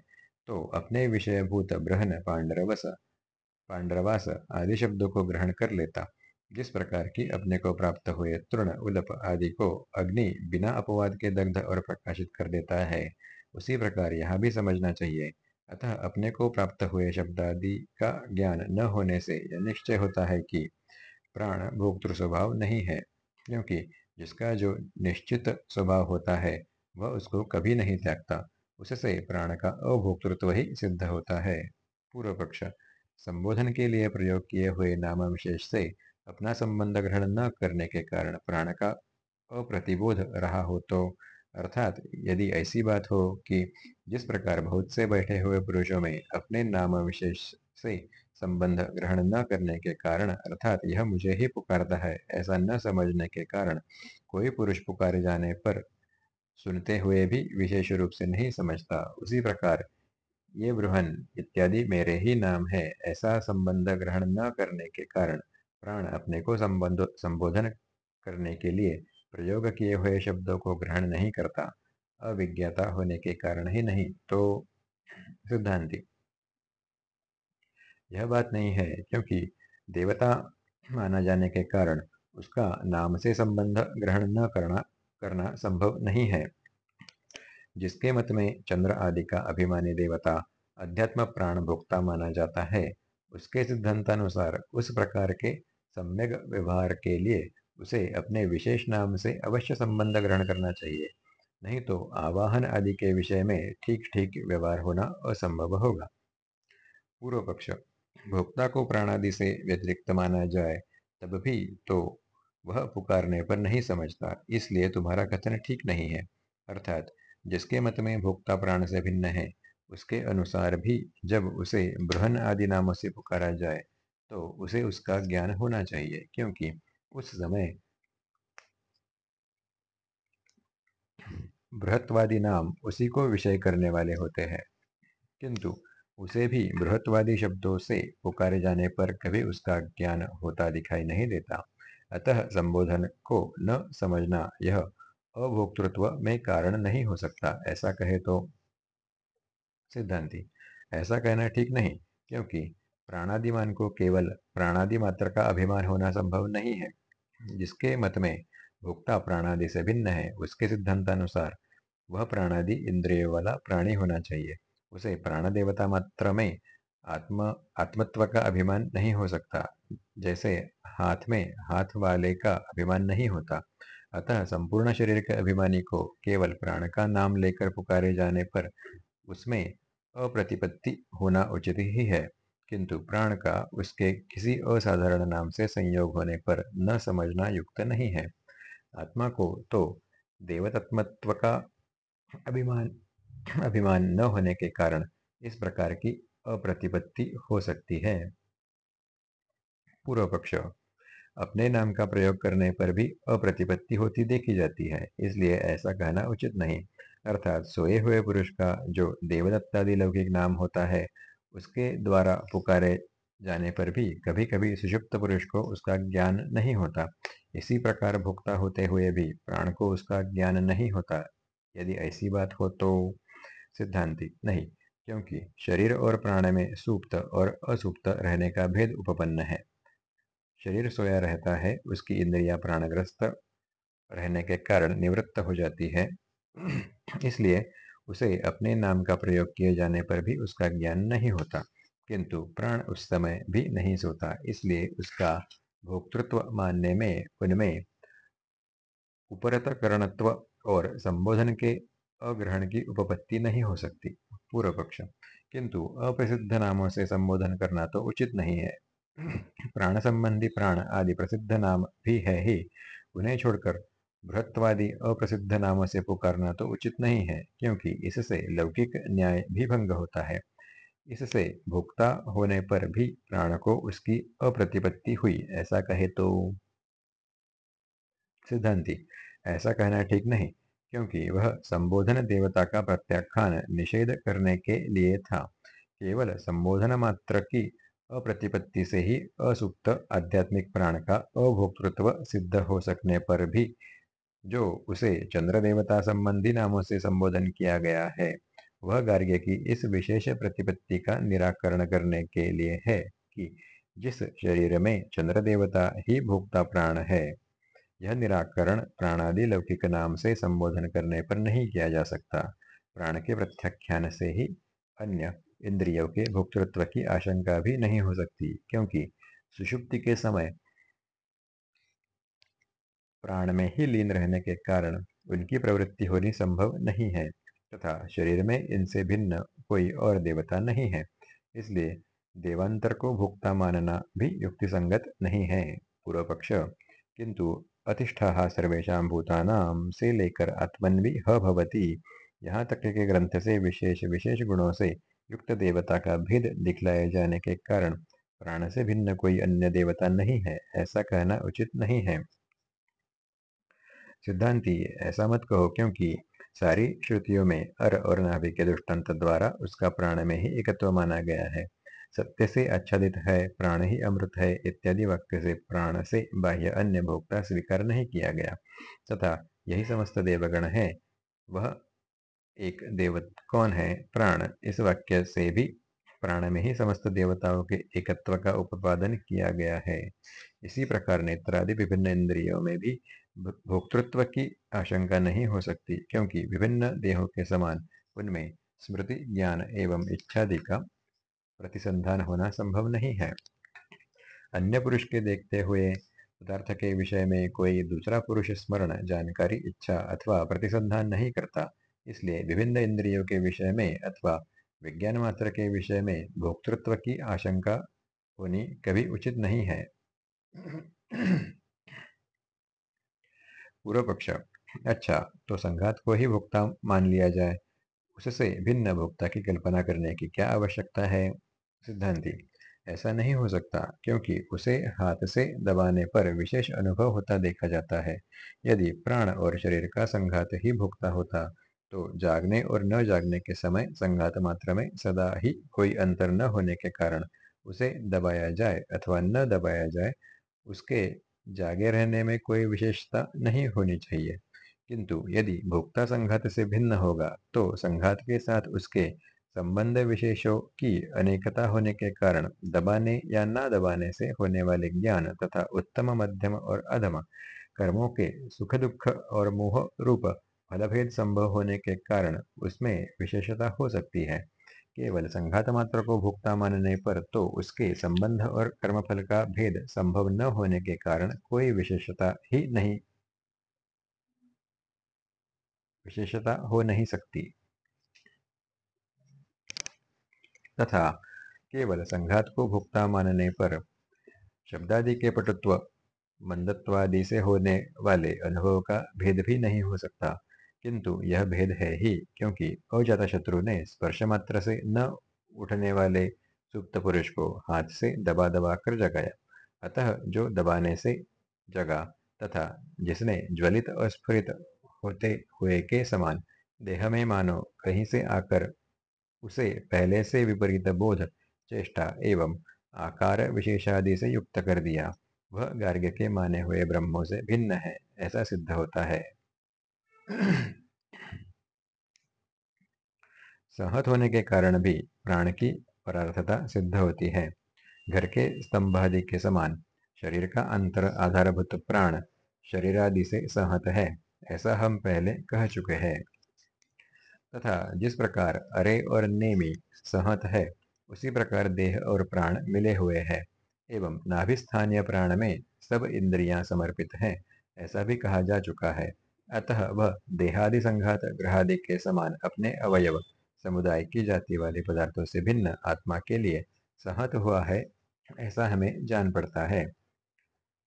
तो अपने विषयभूत ब्रहन पांडरवस, पांडरवास आदि शब्दों को ग्रहण कर लेता। जिस प्रकार की अपने को प्राप्त हुए तृण, उलप आदि को अग्नि बिना अपवाद के दग्ध और प्रकाशित कर देता है, उसी प्रकार यह भी समझना चाहिए अतः अपने को प्राप्त हुए शब्द आदि का ज्ञान न होने से यह निश्चय होता है कि प्राण भोक्तृ स्वभाव नहीं है, क्योंकि जिसका जो निश्चित स्वभाव होता है, वह उसको कभी नहीं त्यागता। उससे प्राण का अभोक्तृत्व ही सिद्ध होता है। पूर्व पक्ष संबोधन के लिए प्रयोग किए हुए नाम विशेष से अपना संबंध ग्रहण न करने के कारण प्राण का अप्रतिबोध रहा हो तो अर्थात यदि ऐसी बात हो कि जिस प्रकार बहुत से बैठे हुए पुरुषों में अपने नाम विशेष से संबंध ग्रहण न करने के कारण, अर्थात यह मुझे ही पुकारता है, ऐसा न समझने के कारण, कोई पुरुष पुकारे जाने पर सुनते हुए भी विशेष रूप से नहीं समझता। उसी प्रकार ये बृहन इत्यादि मेरे ही नाम है, ऐसा संबंध ग्रहण न करने के कारण प्राण अपने को संबंध, संबोधन करने के लिए प्रयोग किए हुए शब्दों को ग्रहण नहीं करता, अविज्ञता होने के कारण ही नहीं तो सिद्धांति। यह बात नहीं है क्योंकि देवता माना जाने के कारण उसका नाम से संबंध ग्रहण न करना करना संभव नहीं है। जिसके मत में चंद्र आदि का अभिमानी देवता अध्यात्म प्राण भोक्ता माना जाता है, उसके सिद्धांतानुसार उस प्रकार के सम्यक व्यवहार के लिए उसे अपने विशेष नाम से अवश्य संबंध ग्रहण करना चाहिए। नहीं तो आवाहन आदि के विषय में ठीक ठीक व्यवहार होना असंभव होगा। पूर्व पक्ष, भोक्ता को प्राणादि से व्यतिरिक्त माना जाए तब भी तो वह पुकारने पर नहीं समझता, इसलिए तुम्हारा कथन ठीक नहीं है। अर्थात जिसके मत में भोक्ता प्राण से भिन्न है, उसके अनुसार भी जब उसे बृहन आदि नामों से पुकारा जाए तो उसे उसका ज्ञान होना चाहिए, क्योंकि उस समय बृहत्वादी नाम उसी को विषय करने वाले होते हैं। किंतु उसे भी बृहत्वादी शब्दों से पुकारे जाने पर कभी उसका ज्ञान होता दिखाई नहीं देता। अतः संबोधन को न समझना यह अभोक्तृत्व में कारण नहीं हो सकता, ऐसा कहे तो सिद्धांति। ऐसा कहना ठीक नहीं, क्योंकि प्राणादिमान को केवल प्राणादि मात्र का अभिमान होना संभव नहीं है। जिसके मत में भोक्ता प्राणादि से भिन्न है, उसके सिद्धांतानुसार वह प्राणादि इंद्रिय वाला प्राणी होना चाहिए। उसे प्राण देवता मात्र में आत्म, आत्मत्व का अभिमान नहीं हो सकता, जैसे हाथ में हाथ वाले का अभिमान नहीं होता। अतः संपूर्ण शरीर के अभिमानी को केवल प्राण का नाम लेकर पुकारे जाने पर उसमें अप्रतिपत्ति होना उचित ही है। किंतु प्राण का उसके किसी असाधारण नाम से संयोग होने पर न समझना युक्त नहीं है। आत्मा को तो देवतत्मत्व का अभिमान अभिमान न होने के कारण इस प्रकार की अप्रतिपत्ति हो सकती है। पूर्व पक्ष, अपने नाम का प्रयोग करने पर भी अप्रतिपत्ति होती देखी जाती है, इसलिए ऐसा कहना उचित नहीं। अर्थात सोए हुए पुरुष का जो देवदत्तादि लौकिक नाम होता है उसके द्वारा पुकारे जाने पर भी कभी कभी सुषुप्त पुरुष को उसका ज्ञान नहीं होता। इसी प्रकार भुक्ता होते हुए भी प्राण को उसका ज्ञान नहीं होता। यदि ऐसी बात हो तो सिद्धांति नहीं, क्योंकि शरीर और प्राण में सुप्त और असुप्त रहने का भेद उपपन्न है। शरीर सोया रहता है, उसकी इंद्रिया प्राणग्रस्त रहने के कारण निवृत्त हो जाती है। इसलिए उसे अपने नाम का प्रयोग किए जाने पर भी उसका ज्ञान नहीं होता, किंतु प्राण उस समय भी नहीं सोता, इसलिए उसका भोक्तृत्व मानने में, उनमें उपरतकरणत्व और संबोधन के अग्रहण की उपपत्ति नहीं हो सकती, पूर्व पक्ष। किंतु अप्रसिद्ध नामों से संबोधन करना तो उचित नहीं है। प्राण संबंधी प्राण आदि प्रसिद्ध नाम भी है ही, उन्हें छोड़कर बृहत्वादि अप्रसिद्ध नामों से पुकारना तो उचित नहीं है, क्योंकि इससे लौकिक न्याय भी भंग होता है। इससे भोक्ता होने पर भी प्राण को उसकी अप्रतिपत्ति हुई, ऐसा कहे तो। सिद्धांति, ऐसा कहना ठीक नहीं, क्योंकि वह संबोधन देवता का प्रत्याख्यान निषेध करने के लिए था। केवल संबोधन मात्र की अप्रतिपत्ति से ही असुप्त आध्यात्मिक प्राण का अभोक्तृत्व सिद्ध हो सकने पर भी जो उसे चंद्र देवता संबंधी नामों से संबोधन किया गया है, वह गार्ग्य की इस विशेष प्रतिपत्ति का निराकरण करने के लिए है कि जिस शरीर में चंद्र देवता ही भोक्ता प्राण है, यह निराकरण प्राणादि लौकिक नाम से संबोधन करने पर नहीं किया जा सकता। प्राण के प्रत्याख्यान से ही अन्य इंद्रियों के भोक्तृत्व की आशंका भी नहीं हो सकती, क्योंकि सुषुप्ति के समय प्राण में ही लीन रहने के कारण उनकी प्रवृत्ति होनी संभव नहीं है तथा शरीर में इनसे भिन्न कोई और देवता नहीं है। इसलिए देवांतर को भोक्ता मानना भी युक्ति संगत नहीं है। पूर्व पक्ष किंतु अतिष्ठा सर्वेशा भूतानाम से लेकर आत्मन्वी भवती। यहाँ तक के ग्रंथ से विशेष विशेष गुणों से युक्त देवता का भेद दिखलाए जाने के कारण प्राण से भिन्न कोई अन्य देवता नहीं है, ऐसा कहना उचित नहीं है। सिद्धांति, ऐसा मत कहो क्योंकि सारी श्रुतियों में अर और नाभि के दृष्टांत द्वारा उसका प्राण में ही एकत्व माना गया है। सत्य से आच्छादित है, प्राण ही अमृत है, इत्यादि वाक्य से प्राण से बाह्य अन्य भोक्ता स्वीकार नहीं किया गया। तथा यही समस्त देवगण है, वह एक देवत कौन है? प्राण, इस वाक्य से भी प्राण में ही समस्त देवताओं के एकत्व का उपादन किया गया है। इसी प्रकार नेत्रादि विभिन्न इंद्रियों में भी भोक्तृत्व की आशंका नहीं हो सकती, क्योंकि विभिन्न देहों के समान उनमें स्मृति, ज्ञान एवं इच्छादि का प्रतिसंधान होना संभव नहीं है। अन्य पुरुष के देखते हुए पदार्थ के विषय में कोई दूसरा पुरुष स्मरण, जानकारी, इच्छा अथवा प्रतिसंधान नहीं करता, इसलिए विभिन्न इंद्रियों के विषय में अथवा विज्ञान मात्र के विषय में भोक्तृत्व की आशंका होनी कभी उचित नहीं है। पूर्व पक्ष। अच्छा तो संघात को ही भोक्ता मान लिया जाए। उससे भिन्न भोक्ता की कल्पना करने की क्या आवश्यकता है? सिद्धांति। ऐसा नहीं हो सकता, क्योंकि उसे हाथ से दबाने पर विशेष अनुभव होता देखा जाता है। यदि प्राण और शरीर का संघात ही भोक्ता होता तो जागने और न जागने के समय संघात मात्र में सदा ही कोई अंतर न होने के कारण उसे दबाया जाए अथवा न दबाया जाए, उसके जागे रहने में कोई विशेषता नहीं होनी चाहिए। किंतु यदि भोक्ता संघात से भिन्न होगा तो संघात के साथ उसके संबंध विशेषों की अनेकता होने के कारण दबाने या न दबाने से होने वाले ज्ञान तथा उत्तम मध्यम और अधम कर्मों के सुख दुख और मोह रूप फलभेद संभव होने के कारण उसमें विशेषता हो सकती है। केवल संघात मात्र को भुगता मानने पर तो उसके संबंध और कर्मफल का भेद संभव न होने के कारण कोई विशेषता ही नहीं। विशेषता हो नहीं सकती। तथा केवल संघात को भुगता मानने पर शब्दादि के पटुत्व, मंदत्वादि से होने वाले अनुभव का भेद भी नहीं हो सकता। किंतु यह भेद है ही, क्योंकि अजात शत्रु ने स्पर्श मात्र से न उठने वाले सुप्त पुरुष को हाथ से दबा दबा कर जगाया। अतः जो दबाने से जगा तथा जिसने ज्वलित और स्फुरित होते हुए के समान देह में मानो कहीं से आकर उसे पहले से विपरीत बोध, चेष्टा एवं आकार विशेषादि से युक्त कर दिया, वह गार्ग्य के माने हुए ब्रह्मों से भिन्न है, ऐसा सिद्ध होता है। सहत होने के कारण भी प्राण की परार्थता सिद्ध होती है। घर के स्तंभादि के समान शरीर का अंतर आधारभूत प्राण शरीर आदि से सहत है, ऐसा हम पहले कह चुके हैं। तथा जिस प्रकार अरे और नेमी सहत है, उसी प्रकार देह और प्राण मिले हुए हैं, एवं नाभिस्थानीय प्राण में सब इंद्रियाँ समर्पित हैं, ऐसा भी कहा जा चुका है। अतः वह देहादि संघात ग्रहादि के समान अपने अवयव, समुदाय की जाति वाले पदार्थों से भिन्न आत्मा के लिए सहत हुआ है, ऐसा हमें जान पड़ता है।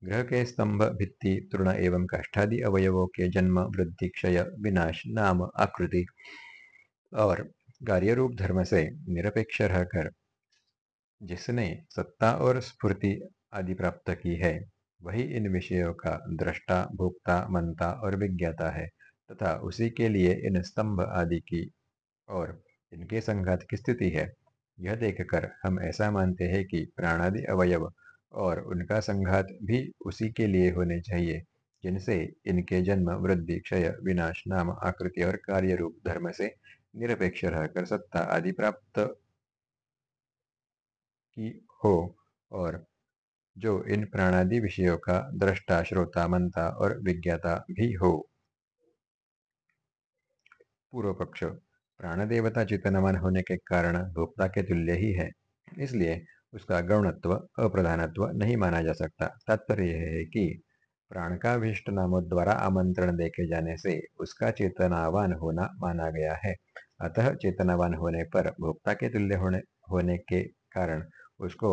ग्रह के स्तंभ, भित्ति, तृण एवं काष्ठादि अवयवों के जन्म, वृद्धि, क्षय, विनाश, नाम, आकृति और कार्य रूप धर्म से निरपेक्ष रहकर जिसने सत्ता और स्फूर्ति आदि प्राप्त की है। वही इन विषयों का दृष्टा, भोक्ता, मनता और विज्ञाता है तथा उसी के लिए इन स्तंभ आदि की और इनके संघात की स्थिति है। यह देखकर हम ऐसा मानते हैं कि प्राणादि अवयव और उनका संघात भी उसी के लिए होने चाहिए, जिनसे इनके जन्म, वृद्धि, क्षय, विनाश, नाम, आकृति और कार्य रूप धर्म से निरपेक्ष रहकर सत्ता आदि प्राप्त की हो और जो इन प्राणादि विषयों का दृष्टा, श्रोता मनता और विज्ञाता भी हो। पूर्व पक्ष प्राण देवता चेतनवान होने के कारण भोक्ता के तुल्य ही है, इसलिए उसका गौणत्व, अप्रधानत्व नहीं माना जा सकता। तात्पर्य यह है कि प्राण का विशिष्ट नामों द्वारा आमंत्रण देखे जाने से उसका चेतनावान होना माना गया है। अतः चेतनावान होने पर भोक्ता के तुल्य होने होने के कारण उसको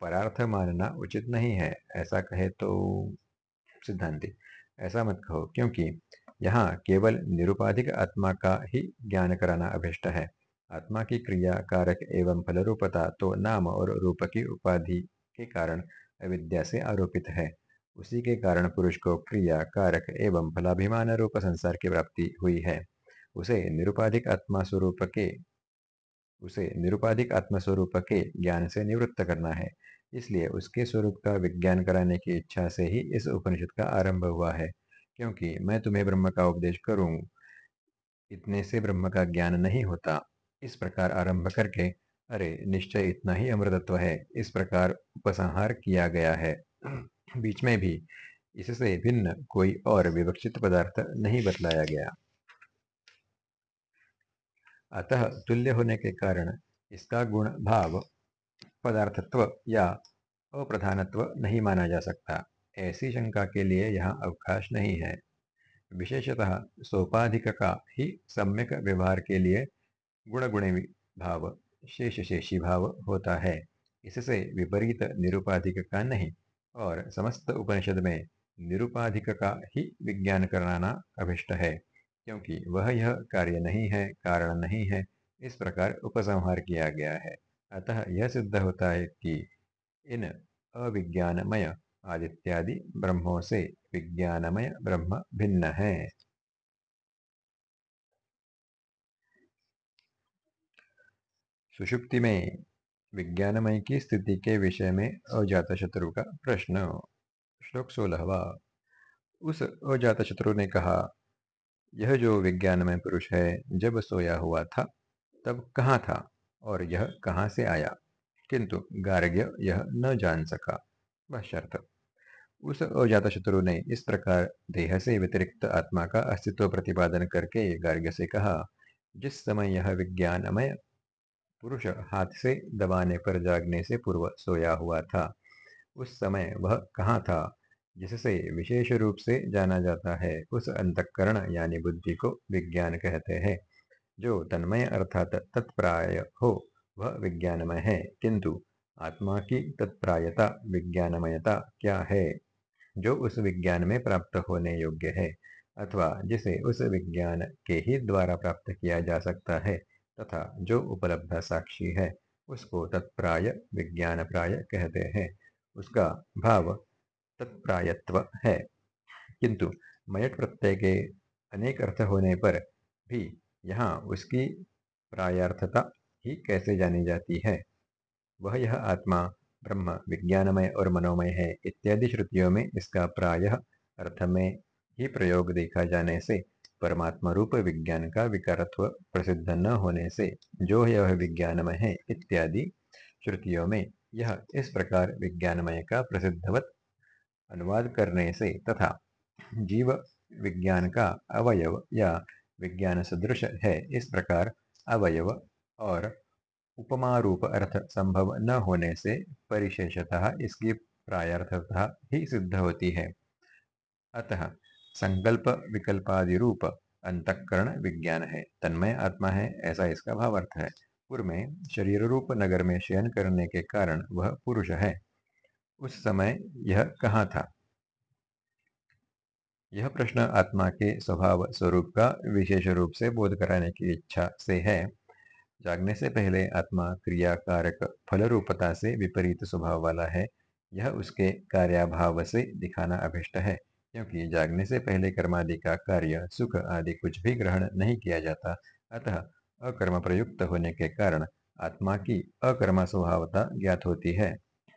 परार्थ मानना उचित नहीं है, ऐसा कहे तो सिद्धांति। ऐसा मत कहो, क्योंकि यहाँ केवल निरुपाधिक आत्मा का ही ज्ञान कराना अभिष्ट है। आत्मा की क्रिया कारक एवं फलरूपता तो नाम और रूप की उपाधि के कारण अविद्या से आरोपित है। उसी के कारण पुरुष को क्रिया कारक एवं फलाभिमान रूप संसार की प्राप्ति हुई है। उसे निरुपाधिक आत्मा स्वरूप के उसे निरुपाधिक आत्मस्वरूप के ज्ञान से निवृत्त करना है। इसलिए उसके स्वरूप का विज्ञान कराने की इच्छा से ही इस उपनिषद का आरंभ हुआ है, क्योंकि मैं तुम्हें ब्रह्म का उपदेश करूँ, इतने से ब्रह्म का ज्ञान नहीं होता। इस प्रकार आरंभ करके, अरे, निश्चय इतना ही अमृतत्व है, इस प्रकार उपसंहार किया गया है। बीच में भी इससे भिन्न कोई और विवक्षित पदार्थ नहीं बतलाया गया। अतः तुल्य होने के कारण इसका गुण भाव पदार्थत्व या अप्रधानत्व नहीं माना जा सकता। ऐसी शंका के लिए यहाँ अवकाश नहीं है। विशेषतः सोपाधिक का ही सम्यक व्यवहार के लिए गुण गुण भाव शेष शेषी भाव होता है। इससे विपरीत निरुपाधिक का नहीं और समस्त उपनिषद में निरुपाधिक का ही विज्ञान कराना अभिष्ट है। क्योंकि वह यह कार्य नहीं है, कारण नहीं है, इस प्रकार उपसंहार किया गया है। अतः यह सिद्ध होता है कि इन अविज्ञानमय आदित्यादि ब्रह्मों से विज्ञानमय ब्रह्म भिन्न है। सुषुप्ति में विज्ञानमय की स्थिति के विषय में अजात शत्रु का प्रश्न। श्लोक सोलहवा। उस अजात शत्रु ने कहा यह जो विज्ञानमय पुरुष है, जब सोया हुआ था, तब कहाँ था और यह कहाँ से आया? किंतु गार्ग्य यह न जान सका। वह शर्त। उस अजात शत्रु ने इस प्रकार देह से व्यतिरिक्त आत्मा का अस्तित्व प्रतिपादन करके गार्ग्य से कहा, जिस समय यह विज्ञानमय पुरुष हाथ से दबाने पर जागने से पूर्व सोया हुआ था, उस समय वह कहाँ था जिससे विशेष रूप से जाना जाता है, उस अंतकरण यानी बुद्धि को विज्ञान कहते हैं। जो तन्मय अर्थात तत्प्राय हो, वह विज्ञानमय है। किंतु आत्मा की तत्प्रायता, विज्ञानमयता क्या है? जो उस विज्ञान में प्राप्त होने योग्य है, अथवा जिसे उस विज्ञान के ही द्वारा प्राप्त किया जा सकता है, तथा जो उपलब्ध साक्षी है, उसको तत्प्राय विज्ञान प्राय कहते हैं। उसका भाव तत्प्रायत्व है। किंतु मयट प्रत्यय के अनेक अर्थ होने पर भी यहाँ उसकी प्रायार्थता ही कैसे जानी जाती है? वह यह आत्मा ब्रह्म, विज्ञानमय और मनोमय है इत्यादि श्रुतियों में इसका प्रायः अर्थ में ही प्रयोग देखा जाने से परमात्मा रूप विज्ञान का विकारत्व प्रसिद्ध न होने से, जो यह विज्ञानमय है इत्यादि श्रुतियों में यह इस प्रकार विज्ञानमय का प्रसिद्धवत अनुवाद करने से तथा जीव विज्ञान का अवयव या विज्ञान सदृश है, इस प्रकार अवयव और उपमा रूप अर्थ संभव न होने से परिशेषतः इसकी प्रायर्थता ही सिद्ध होती है। अतः संकल्प विकल्पादि रूप अंतकरण विज्ञान है, तन्मय आत्मा है, ऐसा इसका भावार्थ है। पूर्व में शरीर रूप नगर में शयन करने के कारण वह पुरुष है। उस समय यह कहाँ था? यह प्रश्न आत्मा के स्वभाव स्वरूप का विशेष रूप से बोध कराने की इच्छा से है। जागने से पहले आत्मा क्रिया कारक फल रूपता से विपरीत स्वभाव वाला है। यह उसके कार्याभाव से दिखाना अभिष्ट है, क्योंकि जागने से पहले कर्मादि का कार्य, सुख आदि कुछ भी ग्रहण नहीं किया जाता। अतः अकर्म प्रयुक्त होने के कारण आत्मा की अकर्म स्वभावता ज्ञात होती है।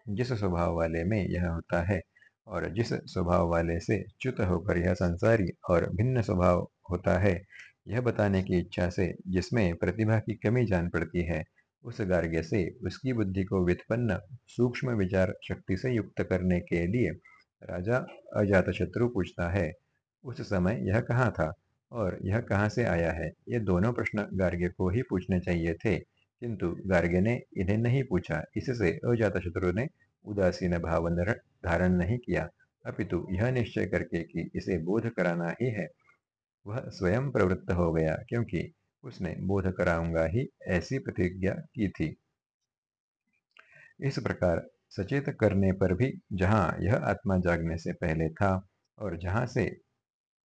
जिस स्वभाव वाले में यह होता है और जिस स्वभाव वाले से च्युत होकर यह संसारी और भिन्न स्वभाव होता है, यह बताने की इच्छा से जिसमें प्रतिभा की कमी जान पड़ती है, उस गार्ग्य से उसकी बुद्धि को वित्पन्न सूक्ष्म विचार शक्ति से युक्त करने के लिए राजा अजात शत्रु पूछता है, उस समय यह कहाँ था और यह कहाँ से आया है? ये दोनों प्रश्न गार्ग्य को ही पूछने चाहिए थे। किंतु गार्ग्य ने इन्हें नहीं पूछा। इससे अजात शत्रु ने उदासीन भाव धारण नहीं किया। अपितु यह निश्चय करके कि इसे बोध कराना ही है। वह स्वयं प्रवृत्त हो गया, क्योंकि उसने बोध कराऊँगा ही ऐसी प्रतिज्ञा की थी। इस प्रकार सचेत करने पर भी जहाँ यह आत्मा जागने से पहले था और जहाँ से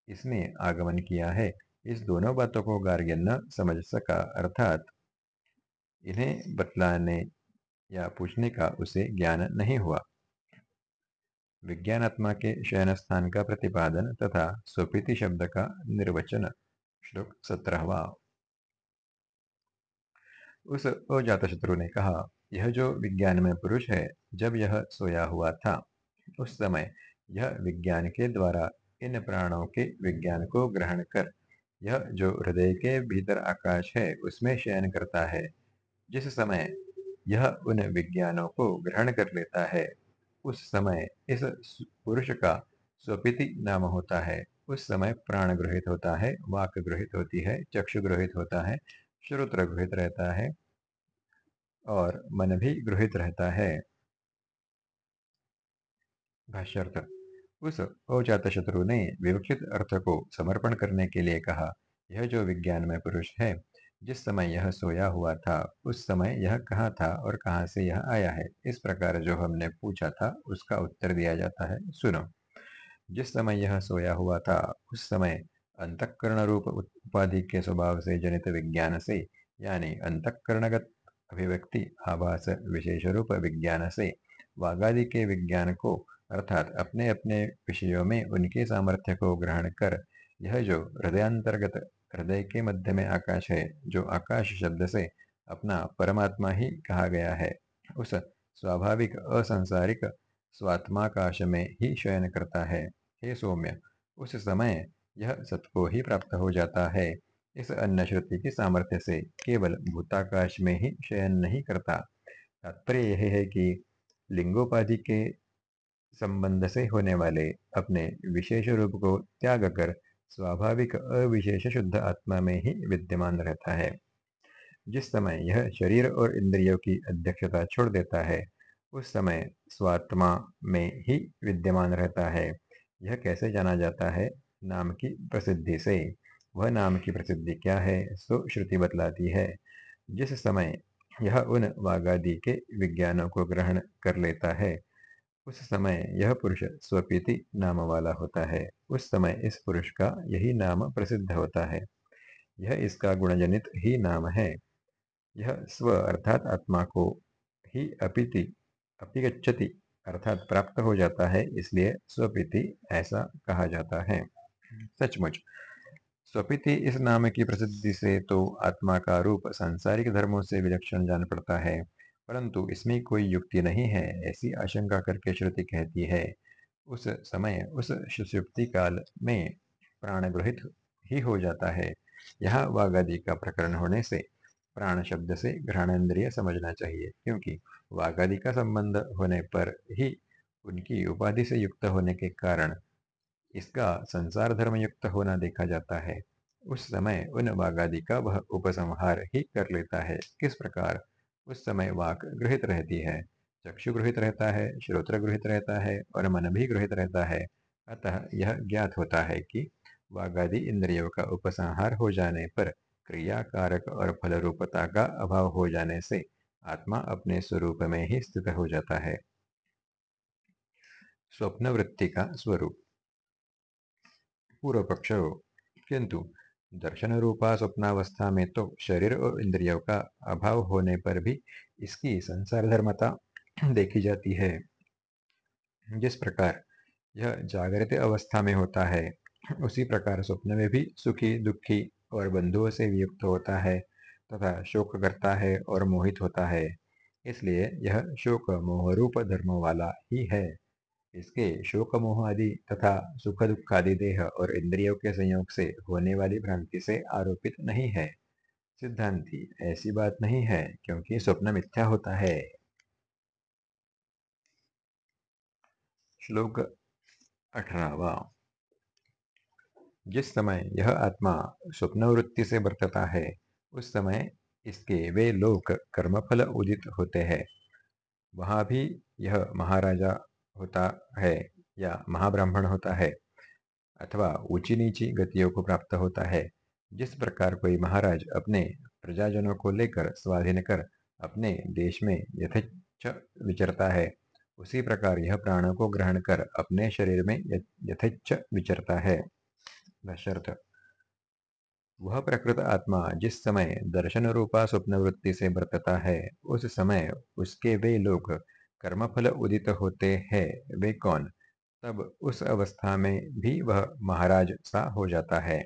इसने आगमन किया है, इस दोनों बातों को गार्ग्य न समझ सका, अर्थात इन्हें बतलाने या पूछने का उसे ज्ञान नहीं हुआ। विज्ञानात्मा के शयन स्थान का प्रतिपादन तथा स्वपीति शब्द का निर्वचन श्लोक सत्रहवा। उस अजात शत्रु ने कहा, यह जो विज्ञान में पुरुष है, जब यह सोया हुआ था, उस समय यह विज्ञान के द्वारा इन प्राणों के विज्ञान को ग्रहण कर, यह जो हृदय के भीतर आकाश है, उसमें शयन करता है। जिस समय यह उन विज्ञानों को ग्रहण कर लेता है, उस समय इस पुरुष का स्वपिति नाम होता है। उस समय प्राण ग्रहित होता है, वाक ग्रहित होती है, चक्षु ग्रहित होता है, श्रोत्र ग्रहित रहता है और मन भी ग्रहित रहता है। भाष्यर्थ, उस अजात शत्रु ने विवक्षित अर्थ को समर्पण करने के लिए कहा, यह जो विज्ञान में पुरुष है जिस समय यह सोया हुआ था, उस समय यह कहाँ था और कहाँ से यह आया है? इस प्रकार जो हमने पूछा था, उसका उत्तर दिया जाता है, सुनो। जिस समय यह सोया हुआ था, उस समय अंतकरण रूप उपाधि के स्वभाव से जनित विज्ञान से, यानी अंतकरणगत अभिव्यक्ति, आभास विशेष रूप विज्ञान से वागादि के विज्ञान को, अर्थात अपने अपने विषयों में उनके सामर्थ्य को ग्रहण कर, यह जो हृदयांतर्गत हृदय के मध्य में आकाश है, जो आकाश शब्द से अपना परमात्मा ही कहा गया है। उस स्वाभाविक, असंसारिक स्वात्माकाश में ही शयन करता है। हे सौम्य, उस समय यह सत्को ही प्राप्त हो जाता है। इस अन्य श्रुति के सामर्थ्य से केवल भूताकाश में ही शयन नहीं करता। तात्पर्य यह है कि लिंगोपाधि के संबंध से होने वाले अपने विशेष रूप को त्याग कर स्वाभाविक अविशेष शुद्ध आत्मा में ही विद्यमान रहता है। जिस समय यह शरीर और इंद्रियों की अध्यक्षता छोड़ देता है, उस समय स्वात्मा में ही विद्यमान रहता है। यह कैसे जाना जाता है? नाम की प्रसिद्धि से। वह नाम की प्रसिद्धि क्या है? सो श्रुति बतलाती है। जिस समय यह उन वागादि के विज्ञानों को ग्रहण कर लेता है उस समय यह पुरुष स्वपीति नाम वाला होता है। उस समय इस पुरुष का यही नाम प्रसिद्ध होता है। यह इसका गुणजनित ही नाम है। यह स्व अर्थात आत्मा को ही अपिति अपिगछति अर्थात प्राप्त हो जाता है, इसलिए स्वपीति ऐसा कहा जाता है। सचमुच, स्वपीति इस नाम की प्रसिद्धि से तो आत्मा का रूप सांसारिक धर्मों से विलक्षण जान पड़ता है। परंतु इसमें कोई युक्ति नहीं है, ऐसी आशंका करके श्रुति कहती है, उस समय, उस सुषुप्ति काल में प्राण ग्रहित ही हो जाता है। यहाँ वागादि का प्रकरण होने से प्राण शब्द से ग्रहणेन्द्रिय समझना चाहिए, क्योंकि वागादि का संबंध होने पर ही उनकी उपाधि से युक्त होने के कारण इसका संसार धर्म युक्त होना देखा जाता है। उस समय उन वागादि का वह उपसंहार ही कर लेता है। किस प्रकार उस समय वाक गृहित रहती है। चक्षु गृहित रहता है, श्रोत्र गृहित रहता है और मन भी गृहित रहता है। अतः यह ज्ञात होता है कि वागादि इंद्रियों का उपसंहार हो जाने पर क्रिया कारक और फल रूपता का अभाव हो जाने से आत्मा अपने स्वरूप में ही स्थित हो जाता है। स्वप्न वृत्ति का स्वरूप। पूर्व पक्ष किंतु दर्शन रूपा स्वप्नावस्था में तो शरीर और इंद्रियों का अभाव होने पर भी इसकी संसार धर्मता देखी जाती है। जिस प्रकार यह जागृत अवस्था में होता है, उसी प्रकार स्वप्न में भी सुखी, दुखी और बंधुओं से वियुक्त होता है तथा शोक करता है और मोहित होता है। इसलिए यह शोक मोह रूप धर्म वाला ही है। इसके शोक मोह आदि तथा सुख दुख आदि देह और इंद्रियों के संयोग से होने वाली भ्रांति से आरोपित नहीं है। सिद्धांति, ऐसी बात नहीं है, क्योंकि स्वप्न मिथ्या होता है। श्लोक अठारहवा। जिस समय यह आत्मा स्वप्नवृत्ति से बरतता है, उस समय इसके वे लोक कर्मफल उदित होते हैं। वहाँ भी यह महाराजा होता है या महाब्राह्मण होता है अथवा ऊँची नीची गतियों को प्राप्त होता है। जिस प्रकार कोई महाराज अपने प्रजाजनों को लेकर स्वाधीन कर अपने देश में यथेच्छ विचरता है, उसी प्रकार यह प्राणों को ग्रहण कर अपने शरीर में यथेच्छ विचरता है। दशर्थ। वह प्रकृत आत्मा जिस समय दर्शन रूपा स्वप्न वृत्ति से बरतता है, उस समय उसके वे लोग कर्मफल उदित होते हैं, वे कौन? तब उस अवस्था में भी वह महाराज सा हो जाता है।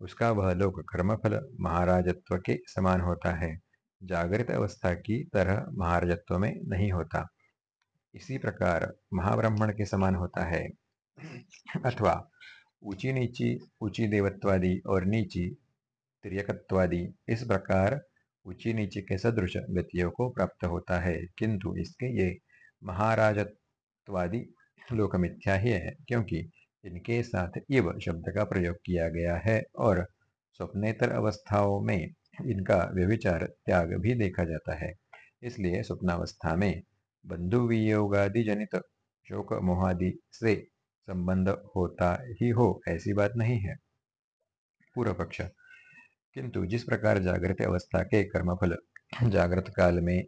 उसका वह लोक कर्मफल महाराजत्व के समान होता है। जागृत अवस्था की तरह महाराजत्व में नहीं होता। इसी प्रकार महाब्राह्मण के समान होता है। अथवा ऊँची नीची, ऊँची देवत्वादी और नीची त्रियकत्वादी, इस प्रकार ऊँची नीची के सदृश गतियों को प्राप्त होता है। किंतु इसके ये महाराजत्वादी लोक मिथ्या ही है, क्योंकि इनके साथ इव शब्द का प्रयोग किया गया है और स्वप्नेतर अवस्थाओं में इनका व्यविचार त्याग भी देखा जाता है। इसलिए स्वप्नावस्था में बंधु वियोगादि जनित शोक मोहादि से संबंध होता ही हो, ऐसी बात नहीं है। पूर्व पक्ष किंतु जिस प्रकार जागृत अवस्था के कर्मफल जागृत काल में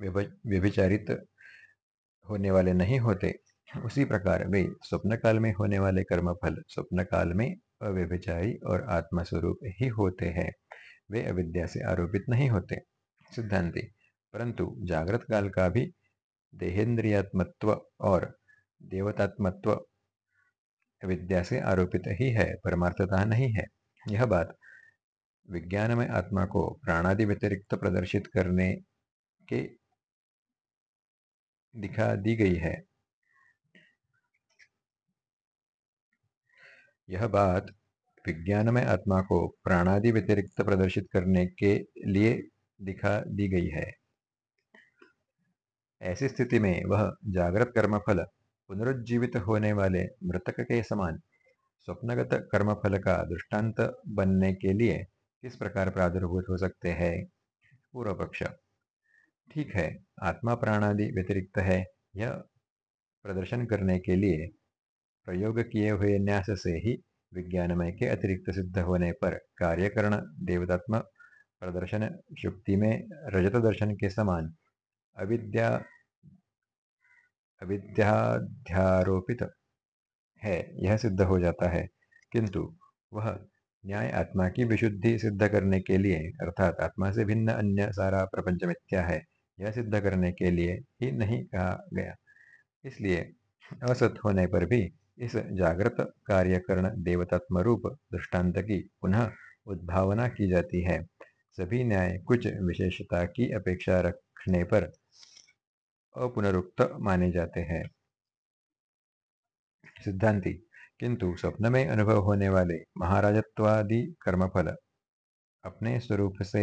व्यभिचारित होने वाले नहीं होते। उसी प्रकार वे स्वप्न काल में होने वाले कर्मफल स्वप्न काल में अव्यभिचारी और आत्मा स्वरूप ही होते हैं। वे अविद्या से आरोपित नहीं होते। सिद्धांति, परंतु जागृत काल का भी देहेन्द्रियात्मत्व और देवतात्मत्व विद्या से आरोपित ही है, परमार्थता नहीं है। यह बात विज्ञान में आत्मा को प्राणादि व्यतिरिक्त प्रदर्शित करने के दिखा दी गई है। यह बात विज्ञान में आत्मा को प्राणादि व्यतिरिक्त प्रदर्शित करने के लिए दिखा दी गई है। ऐसी स्थिति में वह जागृत कर्मफल, पुनरुज्जीवित होने वाले मृतक के समान स्वप्नगत कर्मफल का दृष्टांत बनने के लिए किस प्रकार प्रादुर्भूत हो सकते हैं? पूर्व पक्ष ठीक है आत्मा प्राणादि व्यतिरिक्त है, यह प्रदर्शन करने के लिए प्रयोग किए हुए न्यास से ही विज्ञानमय के अतिरिक्त सिद्ध होने पर कार्यकरण, देवतात्म प्रदर्शन, शुक्ति में रजत दर्शन के समान अविद्या, अविद्याध्यारोपित है, यह सिद्ध हो जाता है। किंतु वह न्याय आत्मा की विशुद्धि सिद्ध करने के लिए, अर्थात आत्मा से भिन्न अन्य सारा प्रपंच मिथ्या है यह सिद्ध करने के लिए ही नहीं कहा गया। इसलिए असत होने पर भी इस जागृत कार्यकरण देवतात्म रूप दृष्टांत की पुनः उद्भावना की जाती है। सभी न्याय कुछ विशेषता की अपेक्षा रखने पर अपुनरुक्त माने जाते हैं। सिद्धांति, किंतु स्वप्न में अनुभव होने वाले महाराजत्वादि कर्मफल अपने स्वरूप से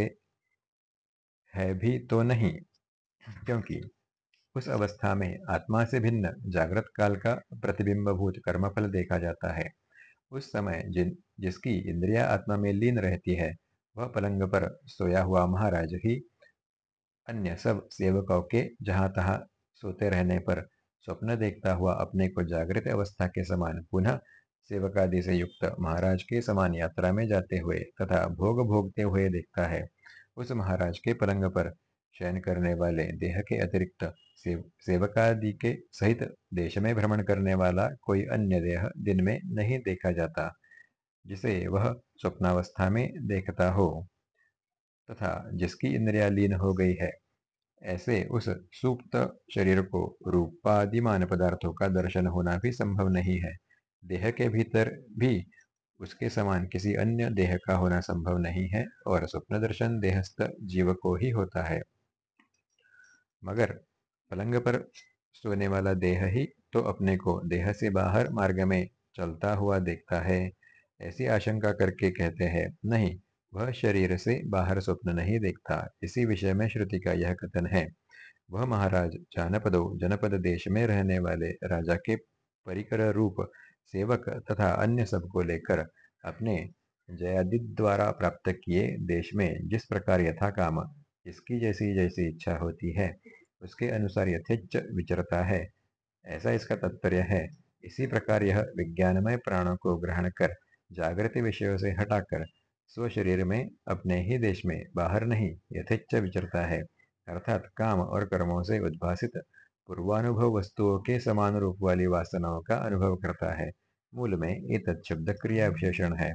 है भी तो नहीं। क्योंकि उस अवस्था में आत्मा से भिन्न जागृत काल का प्रतिबिंबभूत कर्मफल देखा जाता है। उस समय जिन, जिसकी इंद्रिया आत्मा में लीन रहती है, वह पलंग पर सोया हुआ महाराज ही अन्य सब सेवकों के जहाँ तहा सोते रहने पर स्वप्न देखता हुआ अपने को जागृत अवस्था के समान पुनः सेवकादि से युक्त महाराज के समान यात्रा में जाते हुए तथा भोग भोगते हुए देखता है। उस महाराज के पलंग पर शयन करने वाले देह के अतिरिक्त सेव, सेवकादि के सहित देश में भ्रमण करने वाला कोई अन्य देह दिन में नहीं देखा जाता जिसे वह स्वप्नावस्था में देखता हो तथा जिसकी इंद्रिया लीन हो गई है। ऐसे उस सुप्त शरीर को रूपादिमान पदार्थों का दर्शन होना भी संभव नहीं है। देह के भीतर भी उसके समान किसी अन्य देह का होना संभव नहीं है और स्वप्न दर्शन देहस्थ जीव को ही होता है। मगर पलंग पर सोने वाला देह ही तो अपने को देह से बाहर मार्ग में चलता हुआ देखता है। ऐसी आशंका करके कहते हैं, नहीं, वह शरीर से बाहर स्वप्न नहीं देखता। इसी विषय में श्रुति का यह कथन है। वह महाराज जानपदो, जनपद देश में रहने वाले राजा के परिकर रूप सेवक तथा अन्य सबको लेकर अपने जयादि द्वारा प्राप्त किए देश में जिस प्रकार यथा काम इसकी जैसी जैसी इच्छा होती है उसके अनुसार यथेच विचरता है। ऐसा इसका तात्पर्य है। इसी प्रकार यह विज्ञानमय प्राणों को ग्रहण कर, जागृति विषयों से हटाकर स्व शरीर में, अपने ही देश में, बाहर नहीं, यथेच्छ विचरता है। अर्थात काम और कर्मों से उद्भासित पूर्वानुभव वस्तुओं के समान रूप वाली वासनाओं का अनुभव करता है। मूल में एक शब्द क्रिया विशेषण है।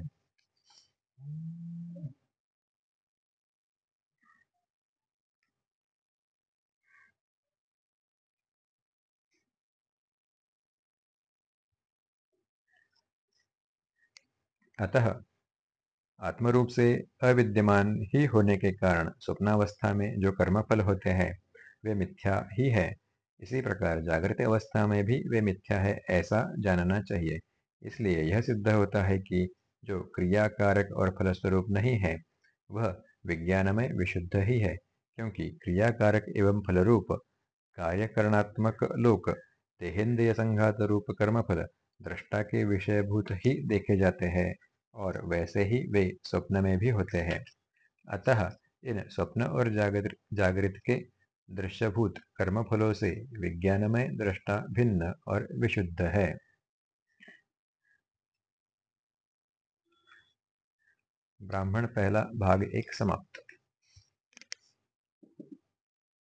अतः आत्मरूप से अविद्यमान ही होने के कारण स्वप्नावस्था में जो कर्मफल होते हैं, वे मिथ्या ही है। इसी प्रकार जागृत अवस्था में भी वे मिथ्या है, ऐसा जानना चाहिए। इसलिए यह सिद्ध होता है कि जो क्रियाकारक और फलस्वरूप नहीं है, वह विज्ञान में विशुद्ध ही है, क्योंकि क्रियाकारक एवं फलरूप कार्यकरणात्मक लोक देहेन्द्रिय संघात रूप कर्मफल, दृष्टा के विषयभूत ही देखे जाते हैं। और वैसे ही वे स्वप्न में भी होते हैं। अतः इन स्वप्न और जागृत जागृत के दृश्यभूत कर्मफलों से विज्ञानमय दृष्टा भिन्न और विशुद्ध है। ब्राह्मण पहला भाग एक समाप्त।